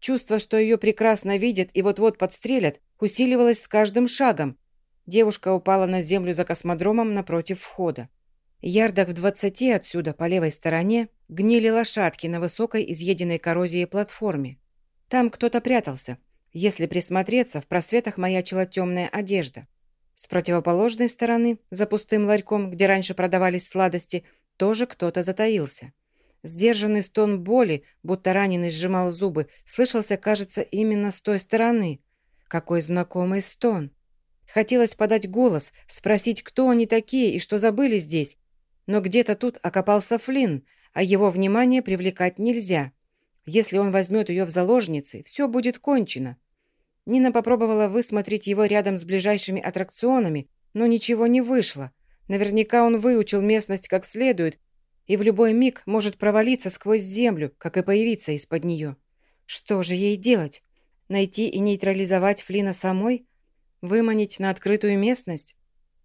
[SPEAKER 1] Чувство, что ее прекрасно видят и вот-вот подстрелят, усиливалось с каждым шагом. Девушка упала на землю за космодромом напротив входа. Ярдах в двадцати отсюда, по левой стороне, гнили лошадки на высокой изъеденной коррозией платформе. Там кто-то прятался. Если присмотреться, в просветах маячила темная одежда. С противоположной стороны, за пустым ларьком, где раньше продавались сладости, тоже кто-то затаился. Сдержанный стон боли, будто раненый сжимал зубы, слышался, кажется, именно с той стороны. Какой знакомый стон. Хотелось подать голос, спросить, кто они такие и что забыли здесь. Но где-то тут окопался Флинн, а его внимание привлекать нельзя. Если он возьмет ее в заложницы, все будет кончено. Нина попробовала высмотреть его рядом с ближайшими аттракционами, но ничего не вышло. Наверняка он выучил местность как следует и в любой миг может провалиться сквозь землю, как и появиться из-под нее. Что же ей делать? Найти и нейтрализовать Флина самой? Выманить на открытую местность?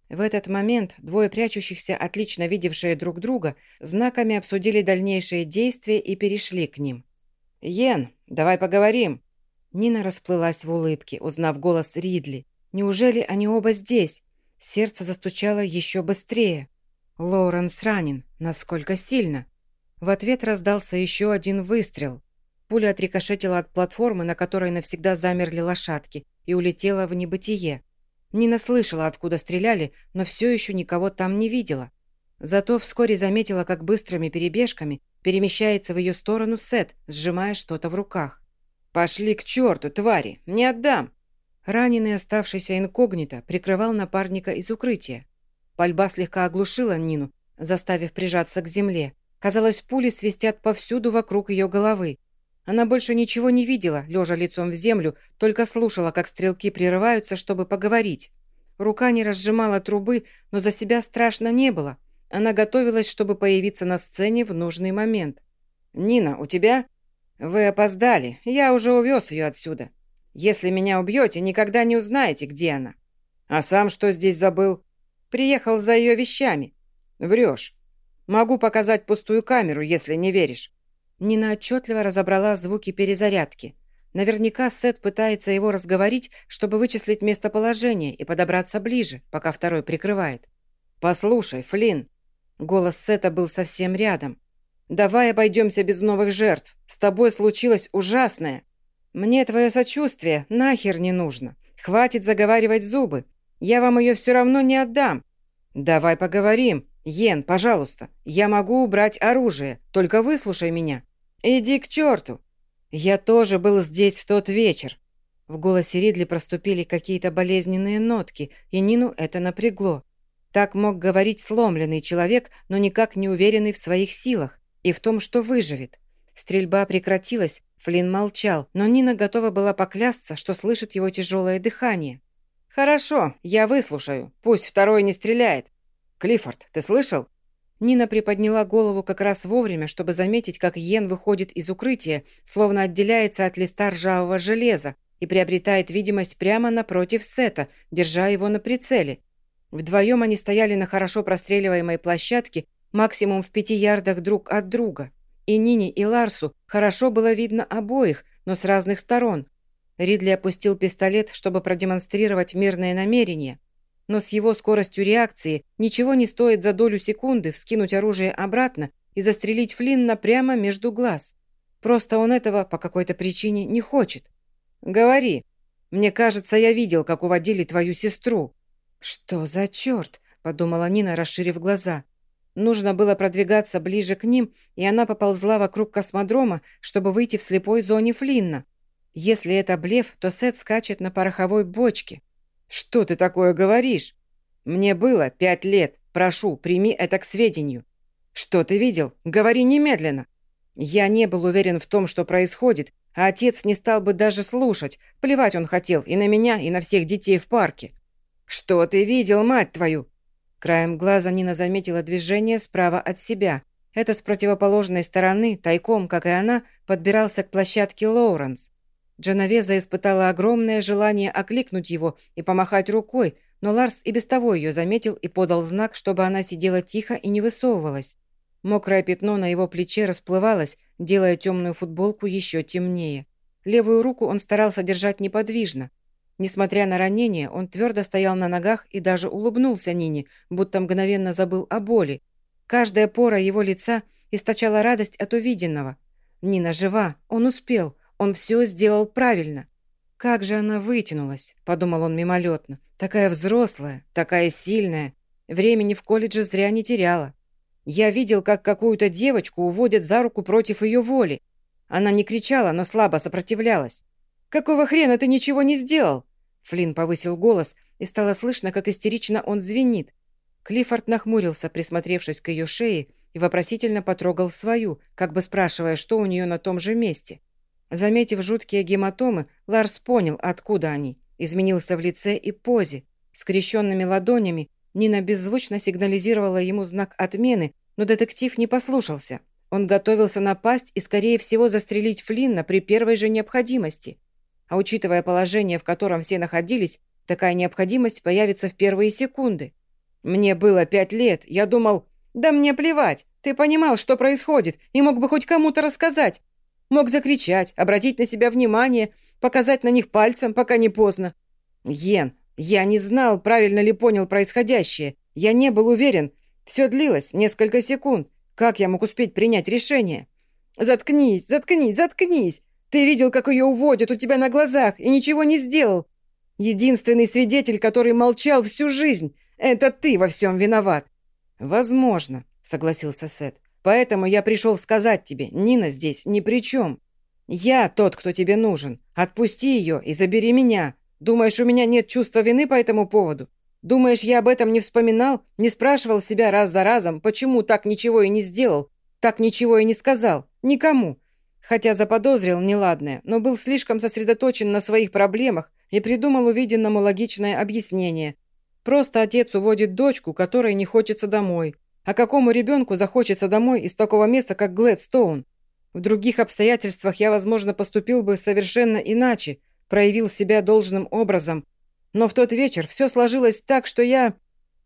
[SPEAKER 1] В этот момент двое прячущихся, отлично видевшие друг друга, знаками обсудили дальнейшие действия и перешли к ним. «Йен, давай поговорим!» Нина расплылась в улыбке, узнав голос Ридли. «Неужели они оба здесь?» Сердце застучало еще быстрее. Лоуренс ранен. Насколько сильно? В ответ раздался еще один выстрел. Пуля отрикошетила от платформы, на которой навсегда замерли лошадки, и улетела в небытие. Нина слышала, откуда стреляли, но все еще никого там не видела. Зато вскоре заметила, как быстрыми перебежками перемещается в ее сторону Сет, сжимая что-то в руках. «Пошли к черту, твари! Не отдам!» Раненый, оставшийся инкогнито, прикрывал напарника из укрытия. Пальба слегка оглушила Нину, заставив прижаться к земле. Казалось, пули свистят повсюду вокруг ее головы. Она больше ничего не видела, лежа лицом в землю, только слушала, как стрелки прерываются, чтобы поговорить. Рука не разжимала трубы, но за себя страшно не было. Она готовилась, чтобы появиться на сцене в нужный момент. «Нина, у тебя?» «Вы опоздали. Я уже увез ее отсюда. Если меня убьете, никогда не узнаете, где она». «А сам что здесь забыл?» «Приехал за ее вещами». «Врешь. Могу показать пустую камеру, если не веришь». Нина отчетливо разобрала звуки перезарядки. Наверняка Сет пытается его разговорить, чтобы вычислить местоположение и подобраться ближе, пока второй прикрывает. «Послушай, Флинн!» Голос Сета был совсем рядом. «Давай обойдемся без новых жертв. С тобой случилось ужасное. Мне твое сочувствие нахер не нужно. Хватит заговаривать зубы. Я вам ее все равно не отдам. Давай поговорим. Йен, пожалуйста, я могу убрать оружие, только выслушай меня. Иди к черту. Я тоже был здесь в тот вечер. В голосе Ридли проступили какие-то болезненные нотки, и Нину это напрягло. Так мог говорить сломленный человек, но никак не уверенный в своих силах и в том, что выживет. Стрельба прекратилась, Флинн молчал, но Нина готова была поклясться, что слышит его тяжелое дыхание. «Хорошо, я выслушаю. Пусть второй не стреляет. Клиффорд, ты слышал?» Нина приподняла голову как раз вовремя, чтобы заметить, как Йен выходит из укрытия, словно отделяется от листа ржавого железа и приобретает видимость прямо напротив Сета, держа его на прицеле. Вдвоем они стояли на хорошо простреливаемой площадке, максимум в пяти ярдах друг от друга. И Нине, и Ларсу хорошо было видно обоих, но с разных сторон. Ридли опустил пистолет, чтобы продемонстрировать мирное намерение. Но с его скоростью реакции ничего не стоит за долю секунды вскинуть оружие обратно и застрелить Флинна прямо между глаз. Просто он этого по какой-то причине не хочет. «Говори. Мне кажется, я видел, как уводили твою сестру». «Что за черт?» – подумала Нина, расширив глаза. Нужно было продвигаться ближе к ним, и она поползла вокруг космодрома, чтобы выйти в слепой зоне Флинна. Если это блеф, то Сет скачет на пороховой бочке. «Что ты такое говоришь?» «Мне было пять лет. Прошу, прими это к сведению». «Что ты видел? Говори немедленно». Я не был уверен в том, что происходит, а отец не стал бы даже слушать. Плевать он хотел и на меня, и на всех детей в парке. «Что ты видел, мать твою?» Краем глаза Нина заметила движение справа от себя. Это с противоположной стороны, тайком, как и она, подбирался к площадке Лоуренс. Дженовеза испытала огромное желание окликнуть его и помахать рукой, но Ларс и без того ее заметил и подал знак, чтобы она сидела тихо и не высовывалась. Мокрое пятно на его плече расплывалось, делая темную футболку еще темнее. Левую руку он старался держать неподвижно. Несмотря на ранение, он твердо стоял на ногах и даже улыбнулся Нине, будто мгновенно забыл о боли. Каждая пора его лица источала радость от увиденного. Нина жива, он успел, он все сделал правильно. «Как же она вытянулась», – подумал он мимолетно. «Такая взрослая, такая сильная. Времени в колледже зря не теряла. Я видел, как какую-то девочку уводят за руку против ее воли. Она не кричала, но слабо сопротивлялась. «Какого хрена ты ничего не сделал?» Флинн повысил голос, и стало слышно, как истерично он звенит. Клиффорд нахмурился, присмотревшись к ее шее, и вопросительно потрогал свою, как бы спрашивая, что у нее на том же месте. Заметив жуткие гематомы, Ларс понял, откуда они. Изменился в лице и позе. Скрещенными ладонями Нина беззвучно сигнализировала ему знак отмены, но детектив не послушался. Он готовился напасть и, скорее всего, застрелить Флинна при первой же необходимости. А учитывая положение, в котором все находились, такая необходимость появится в первые секунды. Мне было пять лет, я думал, да мне плевать, ты понимал, что происходит, и мог бы хоть кому-то рассказать. Мог закричать, обратить на себя внимание, показать на них пальцем, пока не поздно. Йен, я не знал, правильно ли понял происходящее. Я не был уверен. Все длилось несколько секунд. Как я мог успеть принять решение? Заткнись, заткнись, заткнись. Ты видел, как ее уводят у тебя на глазах и ничего не сделал. Единственный свидетель, который молчал всю жизнь, это ты во всем виноват. Возможно, согласился Сет. Поэтому я пришел сказать тебе, Нина здесь ни при чем. Я тот, кто тебе нужен. Отпусти ее и забери меня. Думаешь, у меня нет чувства вины по этому поводу? Думаешь, я об этом не вспоминал, не спрашивал себя раз за разом, почему так ничего и не сделал, так ничего и не сказал? Никому. Хотя заподозрил неладное, но был слишком сосредоточен на своих проблемах и придумал увиденному логичное объяснение. Просто отец уводит дочку, которой не хочется домой. А какому ребенку захочется домой из такого места, как Глэдстоун? В других обстоятельствах я, возможно, поступил бы совершенно иначе, проявил себя должным образом. Но в тот вечер все сложилось так, что я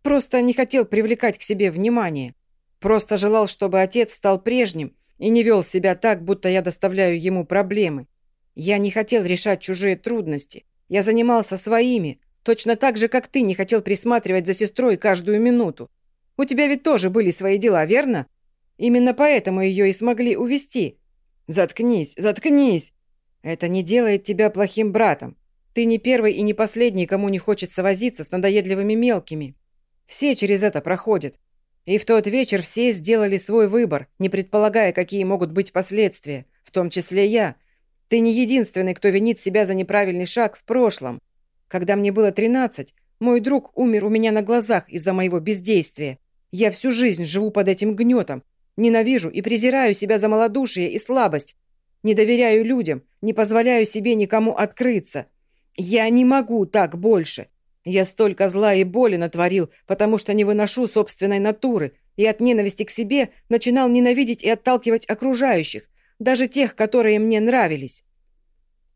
[SPEAKER 1] просто не хотел привлекать к себе внимание. Просто желал, чтобы отец стал прежним, и не вел себя так, будто я доставляю ему проблемы. Я не хотел решать чужие трудности. Я занимался своими, точно так же, как ты не хотел присматривать за сестрой каждую минуту. У тебя ведь тоже были свои дела, верно? Именно поэтому ее и смогли увести. Заткнись, заткнись. Это не делает тебя плохим братом. Ты не первый и не последний, кому не хочется возиться с надоедливыми мелкими. Все через это проходят. И в тот вечер все сделали свой выбор, не предполагая, какие могут быть последствия, в том числе я. Ты не единственный, кто винит себя за неправильный шаг в прошлом. Когда мне было 13, мой друг умер у меня на глазах из-за моего бездействия. Я всю жизнь живу под этим гнетом. Ненавижу и презираю себя за малодушие и слабость. Не доверяю людям, не позволяю себе никому открыться. Я не могу так больше. Я столько зла и боли натворил, потому что не выношу собственной натуры, и от ненависти к себе начинал ненавидеть и отталкивать окружающих, даже тех, которые мне нравились.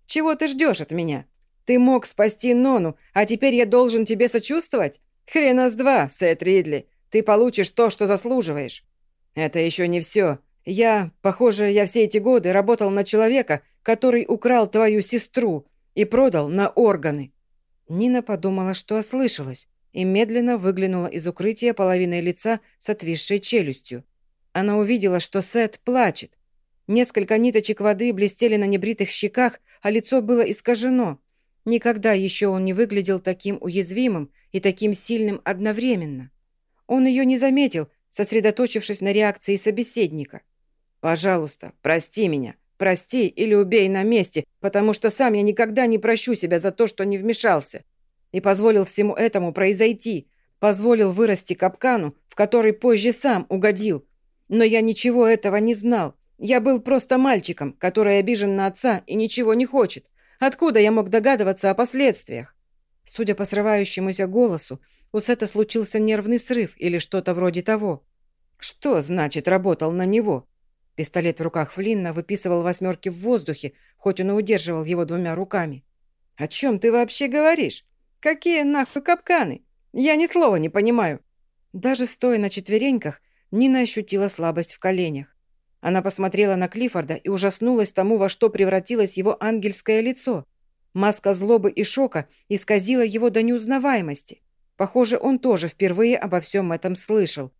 [SPEAKER 1] Чего ты ждешь от меня? Ты мог спасти Нону, а теперь я должен тебе сочувствовать? Хрена с два, Сет Ридли. Ты получишь то, что заслуживаешь. Это еще не все. Я, похоже, я все эти годы работал на человека, который украл твою сестру и продал на органы. Нина подумала, что ослышалась, и медленно выглянула из укрытия половиной лица с отвисшей челюстью. Она увидела, что Сет плачет. Несколько ниточек воды блестели на небритых щеках, а лицо было искажено. Никогда еще он не выглядел таким уязвимым и таким сильным одновременно. Он ее не заметил, сосредоточившись на реакции собеседника. «Пожалуйста, прости меня. Прости или убей на месте, потому что сам я никогда не прощу себя за то, что не вмешался. И позволил всему этому произойти. Позволил вырасти капкану, в который позже сам угодил. Но я ничего этого не знал. Я был просто мальчиком, который обижен на отца и ничего не хочет. Откуда я мог догадываться о последствиях? Судя по срывающемуся голосу, у Сета случился нервный срыв или что-то вроде того. Что значит работал на него? Пистолет в руках Флинна выписывал восьмерки в воздухе, хоть он и удерживал его двумя руками. «О чем ты вообще говоришь? Какие нахуй капканы? Я ни слова не понимаю». Даже стоя на четвереньках, Нина ощутила слабость в коленях. Она посмотрела на Клиффорда и ужаснулась тому, во что превратилось его ангельское лицо. Маска злобы и шока исказила его до неузнаваемости. Похоже, он тоже впервые обо всем этом слышал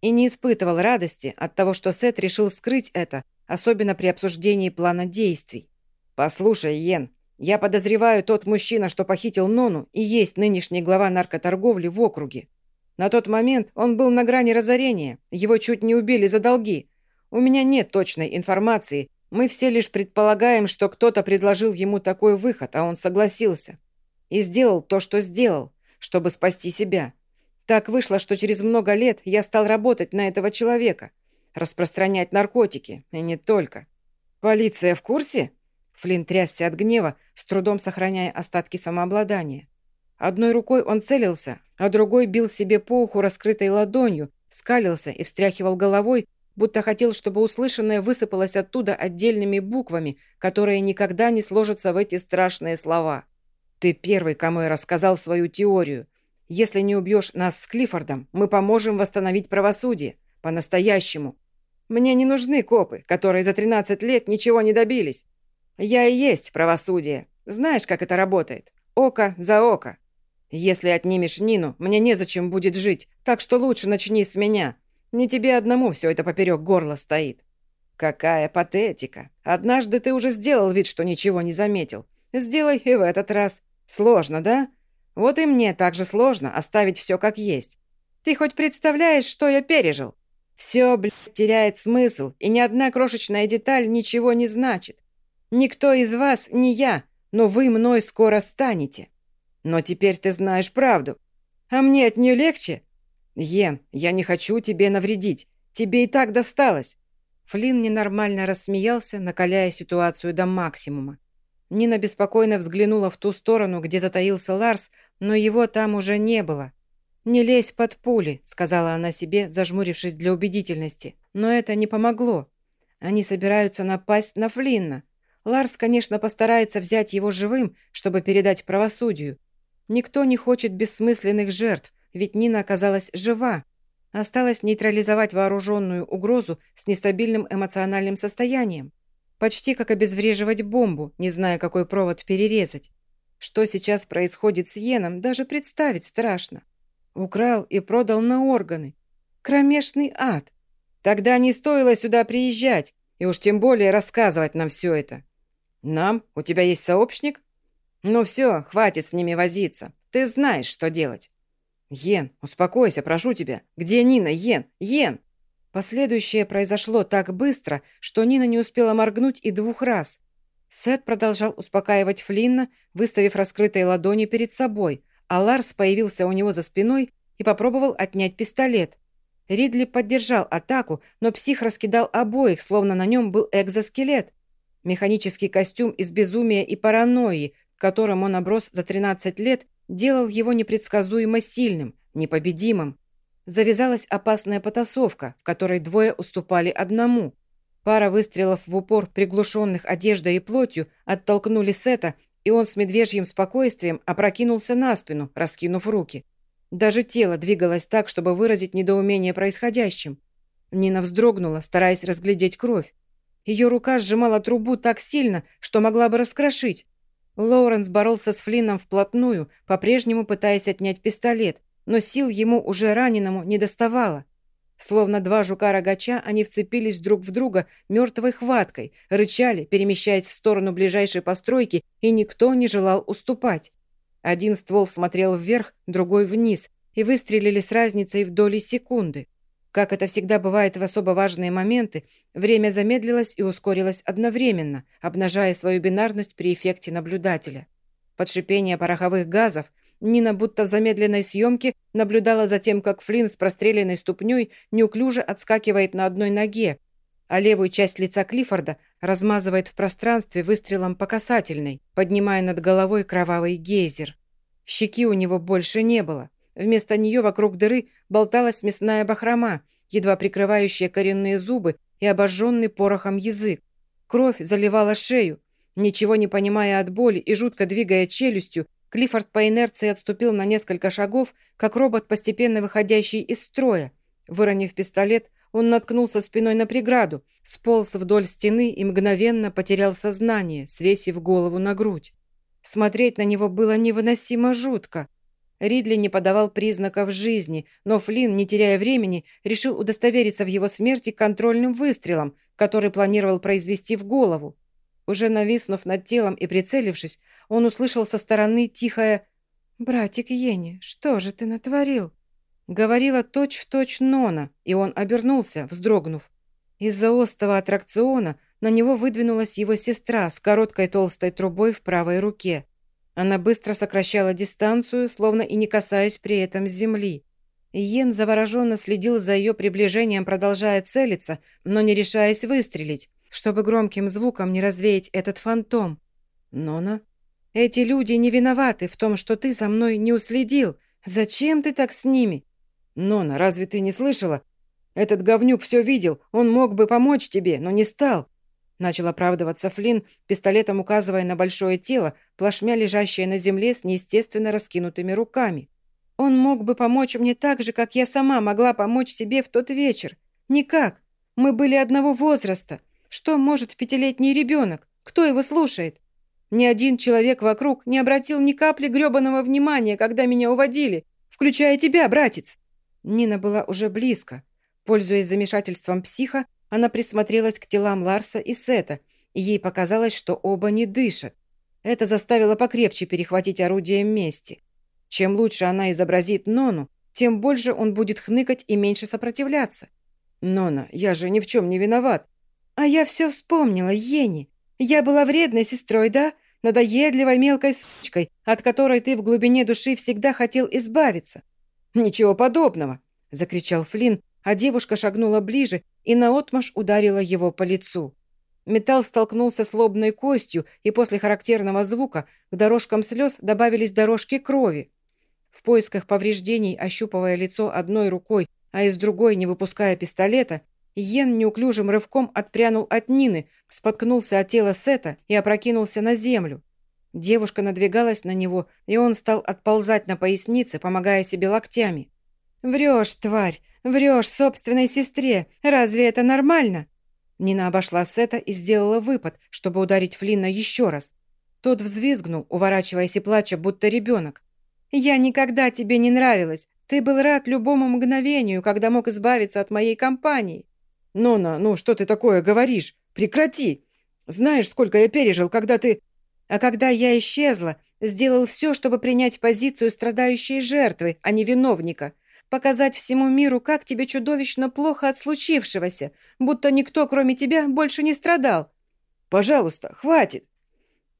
[SPEAKER 1] и не испытывал радости от того, что Сет решил скрыть это, особенно при обсуждении плана действий. «Послушай, Йен, я подозреваю, тот мужчина, что похитил Нону, и есть нынешний глава наркоторговли в округе. На тот момент он был на грани разорения, его чуть не убили за долги. У меня нет точной информации, мы все лишь предполагаем, что кто-то предложил ему такой выход, а он согласился. И сделал то, что сделал, чтобы спасти себя. Так вышло, что через много лет я стал работать на этого человека, распространять наркотики, и не только. Полиция в курсе? Флинн трясся от гнева, с трудом сохраняя остатки самообладания. Одной рукой он целился, а другой бил себе по уху раскрытой ладонью, скалился и встряхивал головой, будто хотел, чтобы услышанное высыпалось оттуда отдельными буквами, которые никогда не сложатся в эти страшные слова. «Ты первый, кому я рассказал свою теорию. Если не убьешь нас с Клиффордом, мы поможем восстановить правосудие. По-настоящему. Мне не нужны копы, которые за 13 лет ничего не добились. Я и есть правосудие. Знаешь, как это работает? Око за око. Если отнимешь Нину, мне незачем будет жить, так что лучше начни с меня. Не тебе одному все это поперек горла стоит. Какая патетика. Однажды ты уже сделал вид, что ничего не заметил. Сделай и в этот раз. Сложно, да? Вот и мне так же сложно оставить все как есть. Ты хоть представляешь, что я пережил? Все, блядь, теряет смысл, и ни одна крошечная деталь ничего не значит. Никто из вас не я, но вы мной скоро станете. Но теперь ты знаешь правду. А мне от нее легче? Йен, я не хочу тебе навредить. Тебе и так досталось. Флинн ненормально рассмеялся, накаляя ситуацию до максимума. Нина беспокойно взглянула в ту сторону, где затаился Ларс, но его там уже не было. «Не лезь под пули», — сказала она себе, зажмурившись для убедительности. Но это не помогло. Они собираются напасть на Флинна. Ларс, конечно, постарается взять его живым, чтобы передать правосудию. Никто не хочет бессмысленных жертв, ведь Нина оказалась жива. Осталось нейтрализовать вооруженную угрозу с нестабильным эмоциональным состоянием. Почти как обезвреживать бомбу, не зная, какой провод перерезать. Что сейчас происходит с Йеном, даже представить страшно. Украл и продал на органы. Кромешный ад. Тогда не стоило сюда приезжать, и уж тем более рассказывать нам все это. Нам? У тебя есть сообщник? Ну все, хватит с ними возиться. Ты знаешь, что делать. «Йен, успокойся, прошу тебя. Где Нина, Йен? Йен!» Последующее произошло так быстро, что Нина не успела моргнуть и двух раз. Сет продолжал успокаивать Флинна, выставив раскрытые ладони перед собой, а Ларс появился у него за спиной и попробовал отнять пистолет. Ридли поддержал атаку, но псих раскидал обоих, словно на нем был экзоскелет. Механический костюм из безумия и паранойи, в котором он оброс за 13 лет, делал его непредсказуемо сильным, непобедимым. Завязалась опасная потасовка, в которой двое уступали одному. Пара выстрелов в упор, приглушенных одеждой и плотью, оттолкнули Сета, и он с медвежьим спокойствием опрокинулся на спину, раскинув руки. Даже тело двигалось так, чтобы выразить недоумение происходящим. Нина вздрогнула, стараясь разглядеть кровь. Ее рука сжимала трубу так сильно, что могла бы раскрошить. Лоуренс боролся с Флинном вплотную, по-прежнему пытаясь отнять пистолет, но сил ему уже раненому не доставало. Словно два жука-рогача, они вцепились друг в друга мертвой хваткой, рычали, перемещаясь в сторону ближайшей постройки, и никто не желал уступать. Один ствол смотрел вверх, другой вниз, и выстрелили с разницей в доли секунды. Как это всегда бывает в особо важные моменты, время замедлилось и ускорилось одновременно, обнажая свою бинарность при эффекте наблюдателя. Под шипение пороховых газов Нина будто в замедленной съемке наблюдала за тем, как Флинн с простреленной ступней неуклюже отскакивает на одной ноге, а левую часть лица Клиффорда размазывает в пространстве выстрелом по касательной, поднимая над головой кровавый гейзер. Щеки у него больше не было. Вместо нее вокруг дыры болталась мясная бахрома, едва прикрывающая коренные зубы и обожженный порохом язык. Кровь заливала шею. Ничего не понимая от боли и жутко двигая челюстью, Клиффорд по инерции отступил на несколько шагов, как робот, постепенно выходящий из строя. Выронив пистолет, он наткнулся спиной на преграду, сполз вдоль стены и мгновенно потерял сознание, свесив голову на грудь. Смотреть на него было невыносимо жутко. Ридли не подавал признаков жизни, но Флинн, не теряя времени, решил удостовериться в его смерти контрольным выстрелом, который планировал произвести в голову. Уже нависнув над телом и прицелившись, он услышал со стороны тихое «Братик Ени, что же ты натворил?» Говорила точь-в-точь точь Нона, и он обернулся, вздрогнув. Из-за остого аттракциона на него выдвинулась его сестра с короткой толстой трубой в правой руке. Она быстро сокращала дистанцию, словно и не касаясь при этом земли. Йен завороженно следил за ее приближением, продолжая целиться, но не решаясь выстрелить чтобы громким звуком не развеять этот фантом. Нона, эти люди не виноваты в том, что ты за мной не уследил. Зачем ты так с ними? Нона, разве ты не слышала? Этот говнюк все видел, он мог бы помочь тебе, но не стал. Начал оправдываться Флинн, пистолетом указывая на большое тело, плашмя лежащее на земле с неестественно раскинутыми руками. Он мог бы помочь мне так же, как я сама могла помочь себе в тот вечер. Никак. Мы были одного возраста. Что может пятилетний ребенок? Кто его слушает? Ни один человек вокруг не обратил ни капли грёбаного внимания, когда меня уводили, включая тебя, братец. Нина была уже близко. Пользуясь замешательством психа, она присмотрелась к телам Ларса и Сета, и ей показалось, что оба не дышат. Это заставило покрепче перехватить орудие мести. Чем лучше она изобразит Нону, тем больше он будет хныкать и меньше сопротивляться. «Нона, я же ни в чем не виноват. «А я все вспомнила, Ени. Я была вредной сестрой, да? Надоедливой мелкой сучкой, от которой ты в глубине души всегда хотел избавиться». «Ничего подобного!» – закричал Флинн, а девушка шагнула ближе и наотмашь ударила его по лицу. Металл столкнулся с лобной костью, и после характерного звука к дорожкам слез добавились дорожки крови. В поисках повреждений, ощупывая лицо одной рукой, а из другой, не выпуская пистолета, Йен неуклюжим рывком отпрянул от Нины, споткнулся от тела Сета и опрокинулся на землю. Девушка надвигалась на него, и он стал отползать на пояснице, помогая себе локтями. «Врешь, тварь! Врешь собственной сестре! Разве это нормально?» Нина обошла Сета и сделала выпад, чтобы ударить Флинна еще раз. Тот взвизгнул, уворачиваясь и плача, будто ребенок. «Я никогда тебе не нравилась. Ты был рад любому мгновению, когда мог избавиться от моей компании. «Нона, ну что ты такое говоришь? Прекрати! Знаешь, сколько я пережил, когда ты...» «А когда я исчезла, Сделал все, чтобы принять позицию страдающей жертвы, а не виновника. Показать всему миру, как тебе чудовищно плохо от случившегося, будто никто, кроме тебя, больше не страдал. Пожалуйста, хватит!»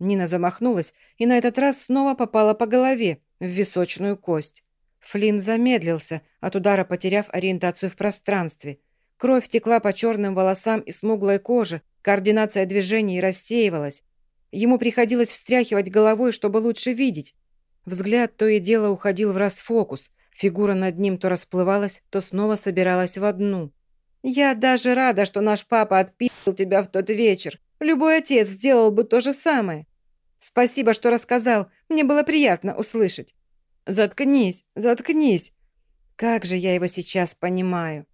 [SPEAKER 1] Нина замахнулась и на этот раз снова попала по голове, в височную кость. Флинн замедлился, от удара потеряв ориентацию в пространстве. Кровь текла по черным волосам и смуглой коже, координация движений рассеивалась. Ему приходилось встряхивать головой, чтобы лучше видеть. Взгляд то и дело уходил в расфокус. Фигура над ним то расплывалась, то снова собиралась в одну. «Я даже рада, что наш папа отпил тебя в тот вечер. Любой отец сделал бы то же самое. Спасибо, что рассказал. Мне было приятно услышать. Заткнись, заткнись. Как же я его сейчас понимаю.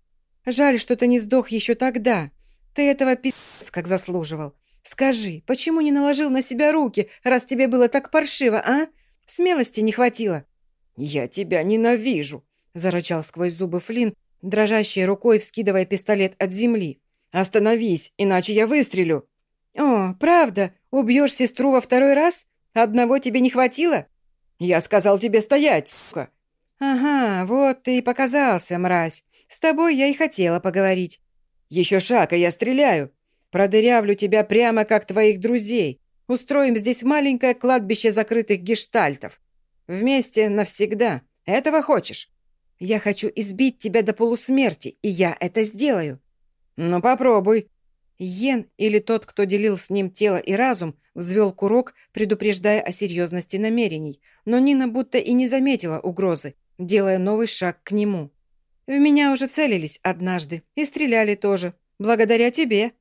[SPEAKER 1] Жаль, что ты не сдох еще тогда. Ты этого пи***ц как заслуживал. Скажи, почему не наложил на себя руки, раз тебе было так паршиво, а? Смелости не хватило. Я тебя ненавижу, зарычал сквозь зубы Флинн, дрожащей рукой вскидывая пистолет от земли. «Остановись, иначе я выстрелю!» «О, правда? Убьешь сестру во второй раз? Одного тебе не хватило?» «Я сказал тебе стоять, сука!» «Ага, вот ты и показался, мразь. С тобой я и хотела поговорить». «Еще шаг, и я стреляю. Продырявлю тебя прямо как твоих друзей. Устроим здесь маленькое кладбище закрытых гештальтов. Вместе навсегда. Этого хочешь?» «Я хочу избить тебя до полусмерти, и я это сделаю». «Ну, попробуй. Йен, или тот, кто делил с ним тело и разум, взвел курок, предупреждая о серьезности намерений, но Нина будто и не заметила угрозы, делая новый шаг к нему. «В меня уже целились однажды и стреляли тоже, благодаря тебе.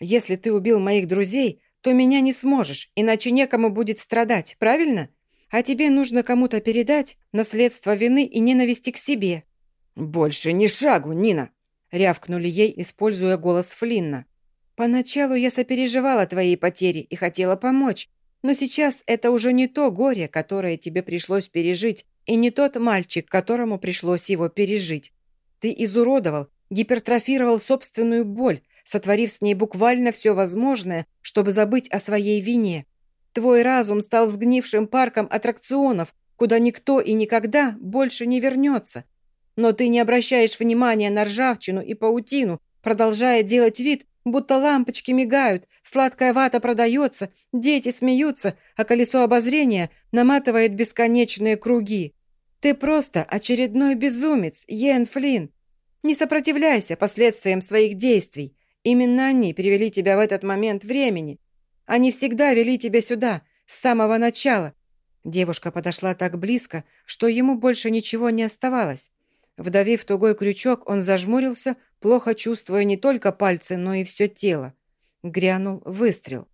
[SPEAKER 1] Если ты убил моих друзей, то меня не сможешь, иначе некому будет страдать, правильно? А тебе нужно кому-то передать наследство вины и ненависти к себе». «Больше ни шагу, Нина!» — рявкнули ей, используя голос Флинна. Поначалу я сопереживала твоей потери и хотела помочь, но сейчас это уже не то горе, которое тебе пришлось пережить, и не тот мальчик, которому пришлось его пережить. Ты изуродовал, гипертрофировал собственную боль, сотворив с ней буквально все возможное, чтобы забыть о своей вине. Твой разум стал сгнившим парком аттракционов, куда никто и никогда больше не вернется. Но ты не обращаешь внимания на ржавчину и паутину, продолжая делать вид, Будто лампочки мигают, сладкая вата продается, дети смеются, а колесо обозрения наматывает бесконечные круги. Ты просто очередной безумец, Йен Флинн. Не сопротивляйся последствиям своих действий. Именно они привели тебя в этот момент времени. Они всегда вели тебя сюда, с самого начала. Девушка подошла так близко, что ему больше ничего не оставалось. Вдавив тугой крючок, он зажмурился, плохо чувствуя не только пальцы, но и все тело. Грянул выстрел.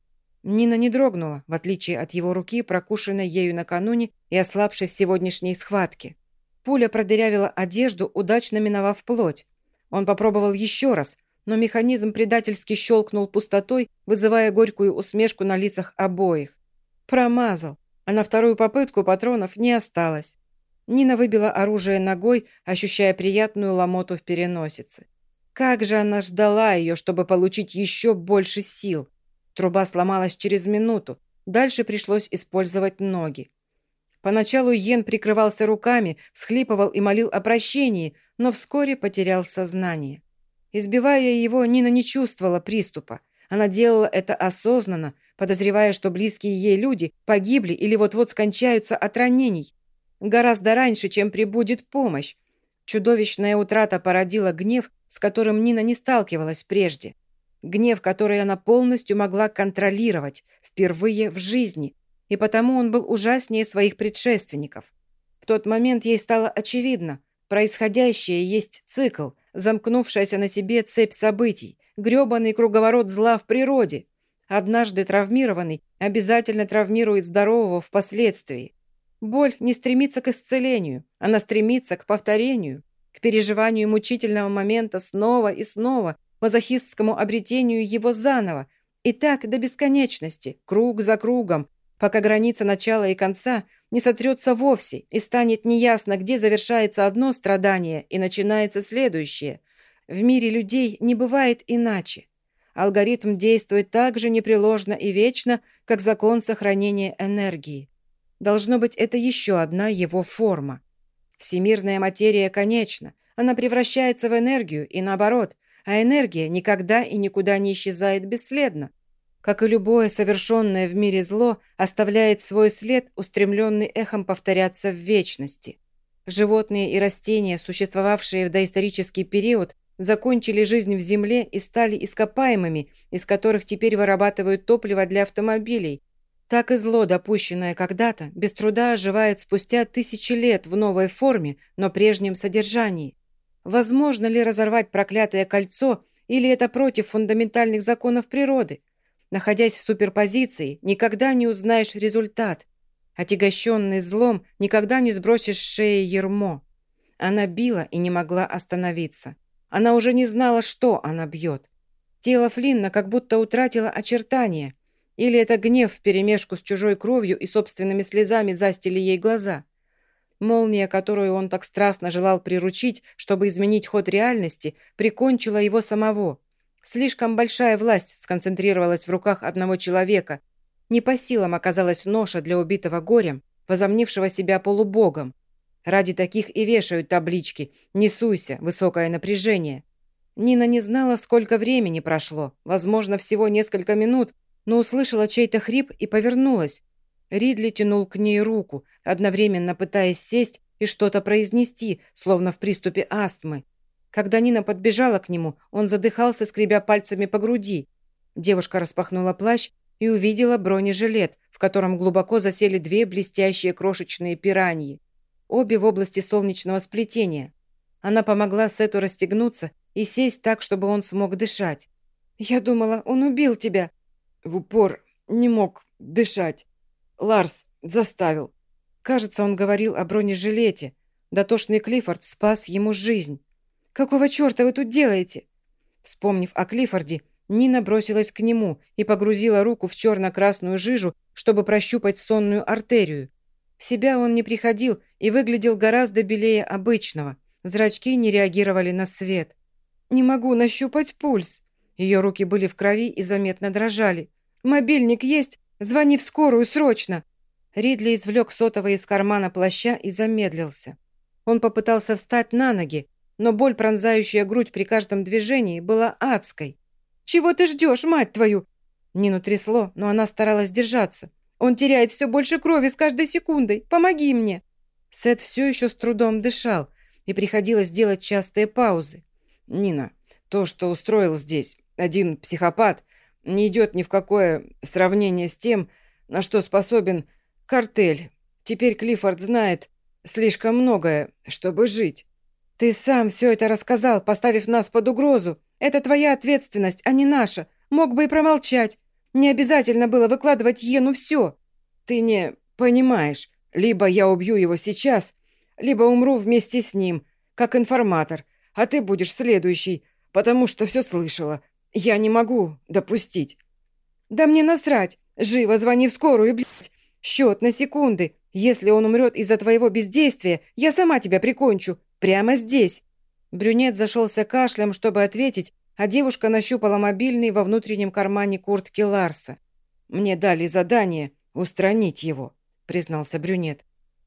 [SPEAKER 1] Нина не дрогнула, в отличие от его руки, прокушенной ею накануне и ослабшей в сегодняшней схватке. Пуля продырявила одежду, удачно миновав плоть. Он попробовал еще раз, но механизм предательски щелкнул пустотой, вызывая горькую усмешку на лицах обоих. Промазал, а на вторую попытку патронов не осталось. Нина выбила оружие ногой, ощущая приятную ломоту в переносице. Как же она ждала ее, чтобы получить еще больше сил. Труба сломалась через минуту. Дальше пришлось использовать ноги. Поначалу Йен прикрывался руками, всхлипывал и молил о прощении, но вскоре потерял сознание. Избивая его, Нина не чувствовала приступа. Она делала это осознанно, подозревая, что близкие ей люди погибли или вот-вот скончаются от ранений. Гораздо раньше, чем прибудет помощь. Чудовищная утрата породила гнев, с которым Нина не сталкивалась прежде. Гнев, который она полностью могла контролировать, впервые в жизни, и потому он был ужаснее своих предшественников. В тот момент ей стало очевидно, происходящее есть цикл, замкнувшаяся на себе цепь событий, грёбаный круговорот зла в природе. Однажды травмированный обязательно травмирует здорового впоследствии. Боль не стремится к исцелению, она стремится к повторению, к переживанию мучительного момента снова и снова, мазохистскому обретению его заново, и так до бесконечности, круг за кругом, пока граница начала и конца не сотрется вовсе и станет неясно, где завершается одно страдание и начинается следующее. В мире людей не бывает иначе. Алгоритм действует так же непреложно и вечно, как закон сохранения энергии. Должно быть, это еще одна его форма. Всемирная материя конечна. Она превращается в энергию и наоборот, а энергия никогда и никуда не исчезает бесследно. Как и любое совершенное в мире зло, оставляет свой след, устремленный эхом повторяться в вечности. Животные и растения, существовавшие в доисторический период, закончили жизнь в земле и стали ископаемыми, из которых теперь вырабатывают топливо для автомобилей. Так и зло, допущенное когда-то, без труда оживает спустя тысячи лет в новой форме, но прежнем содержании. Возможно ли разорвать проклятое кольцо, или это против фундаментальных законов природы? Находясь в суперпозиции, никогда не узнаешь результат. Отягощенный злом, никогда не сбросишь с шеи ермо. Она била и не могла остановиться. Она уже не знала, что она бьет. Тело Флинна как будто утратило очертания. Или это гнев вперемешку с чужой кровью и собственными слезами застили ей глаза. Молния, которую он так страстно желал приручить, чтобы изменить ход реальности, прикончила его самого. Слишком большая власть сконцентрировалась в руках одного человека. Не по силам оказалась ноша для убитого горем, возомнившего себя полубогом. Ради таких и вешают таблички «Не суйся, высокое напряжение». Нина не знала, сколько времени прошло, возможно, всего несколько минут, но услышала чей-то хрип и повернулась. Ридли тянул к ней руку, одновременно пытаясь сесть и что-то произнести, словно в приступе астмы. Когда Нина подбежала к нему, он задыхался, скребя пальцами по груди. Девушка распахнула плащ и увидела бронежилет, в котором глубоко засели две блестящие крошечные пираньи обе в области солнечного сплетения. Она помогла Сету расстегнуться и сесть так, чтобы он смог дышать. «Я думала, он убил тебя». В упор не мог дышать. Ларс заставил. Кажется, он говорил о бронежилете. Дотошный Клиффорд спас ему жизнь. «Какого черта вы тут делаете?» Вспомнив о Клиффорде, Нина бросилась к нему и погрузила руку в черно-красную жижу, чтобы прощупать сонную артерию. В себя он не приходил и выглядел гораздо белее обычного. Зрачки не реагировали на свет. «Не могу нащупать пульс». Ее руки были в крови и заметно дрожали. «Мобильник есть? Звони в скорую, срочно!» Ридли извлек сотовый из кармана плаща и замедлился. Он попытался встать на ноги, но боль, пронзающая грудь при каждом движении, была адской. «Чего ты ждешь, мать твою?» Нину трясло, но она старалась держаться. Он теряет все больше крови с каждой секундой. Помоги мне!» Сет все еще с трудом дышал, и приходилось делать частые паузы. «Нина, то, что устроил здесь один психопат, не идет ни в какое сравнение с тем, на что способен картель. Теперь Клиффорд знает слишком многое, чтобы жить. Ты сам все это рассказал, поставив нас под угрозу. Это твоя ответственность, а не наша. Мог бы и промолчать. Не обязательно было выкладывать Йену все. Ты не понимаешь. Либо я убью его сейчас, либо умру вместе с ним, как информатор, а ты будешь следующий, потому что все слышала. Я не могу допустить. Да мне насрать. Живо звони в скорую, блядь. Счет на секунды. Если он умрет из-за твоего бездействия, я сама тебя прикончу. Прямо здесь. Брюнет зашелся кашлем, чтобы ответить, а девушка нащупала мобильный во внутреннем кармане куртки Ларса. «Мне дали задание устранить его», — признался брюнет.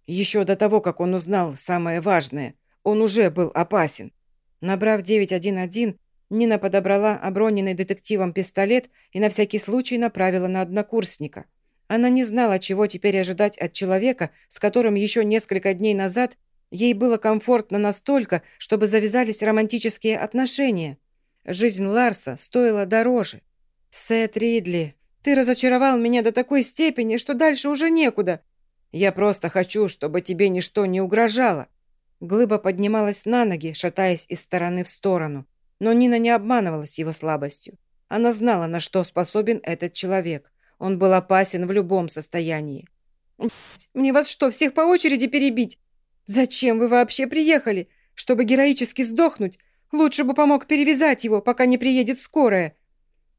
[SPEAKER 1] «Еще до того, как он узнал самое важное, он уже был опасен». Набрав 911, Нина подобрала оброненный детективом пистолет и на всякий случай направила на однокурсника. Она не знала, чего теперь ожидать от человека, с которым еще несколько дней назад ей было комфортно настолько, чтобы завязались романтические отношения. Жизнь Ларса стоила дороже. Сет Ридли, ты разочаровал меня до такой степени, что дальше уже некуда. Я просто хочу, чтобы тебе ничто не угрожало. Глыба поднималась на ноги, шатаясь из стороны в сторону. Но Нина не обманывалась его слабостью. Она знала, на что способен этот человек. Он был опасен в любом состоянии. «Мне вас что, всех по очереди перебить? Зачем вы вообще приехали? Чтобы героически сдохнуть? Лучше бы помог перевязать его, пока не приедет скорая».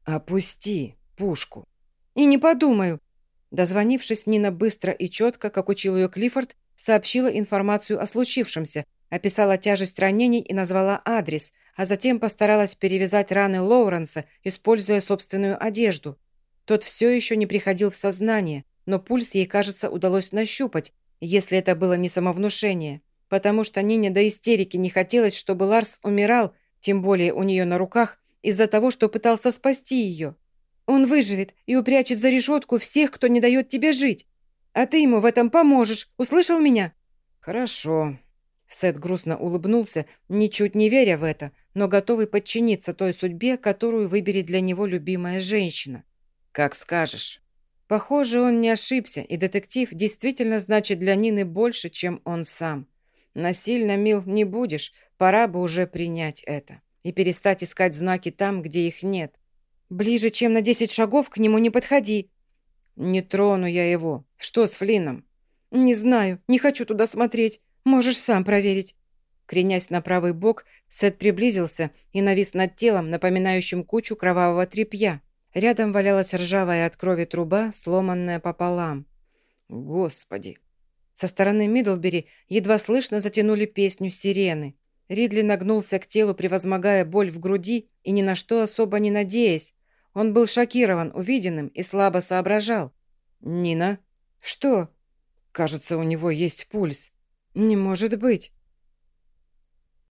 [SPEAKER 1] «Опусти пушку». «И не подумаю». Дозвонившись, Нина быстро и четко, как учил ее Клиффорд, сообщила информацию о случившемся, описала тяжесть ранений и назвала адрес, а затем постаралась перевязать раны Лоуренса, используя собственную одежду. Тот все еще не приходил в сознание, но пульс ей, кажется, удалось нащупать, если это было не самовнушение, потому что Нине до истерики не хотелось, чтобы Ларс умирал, тем более у нее на руках, из-за того, что пытался спасти ее. Он выживет и упрячет за решетку всех, кто не дает тебе жить. А ты ему в этом поможешь. Услышал меня?»
[SPEAKER 2] «Хорошо».
[SPEAKER 1] Сет грустно улыбнулся, ничуть не веря в это, но готовый подчиниться той судьбе, которую выберет для него любимая женщина.
[SPEAKER 2] «Как скажешь».
[SPEAKER 1] Похоже, он не ошибся, и детектив действительно значит для Нины больше, чем он сам. Насильно мил не будешь, пора бы уже принять это и перестать искать знаки там, где их нет. Ближе, чем на десять шагов, к нему не подходи.
[SPEAKER 2] Не трону я его. Что с Флином?
[SPEAKER 1] Не знаю, не хочу туда смотреть. Можешь сам проверить. Кренясь на правый бок, Сет приблизился и навис над телом, напоминающим кучу кровавого тряпья. Рядом валялась ржавая от крови труба, сломанная пополам.
[SPEAKER 2] Господи!
[SPEAKER 1] Со стороны Мидлбери едва слышно затянули песню сирены. Ридли нагнулся к телу, превозмогая боль в груди и ни на что особо не надеясь. Он был шокирован увиденным и слабо соображал.
[SPEAKER 2] «Нина?»
[SPEAKER 1] «Что?»
[SPEAKER 2] «Кажется, у него есть пульс».
[SPEAKER 1] «Не может быть».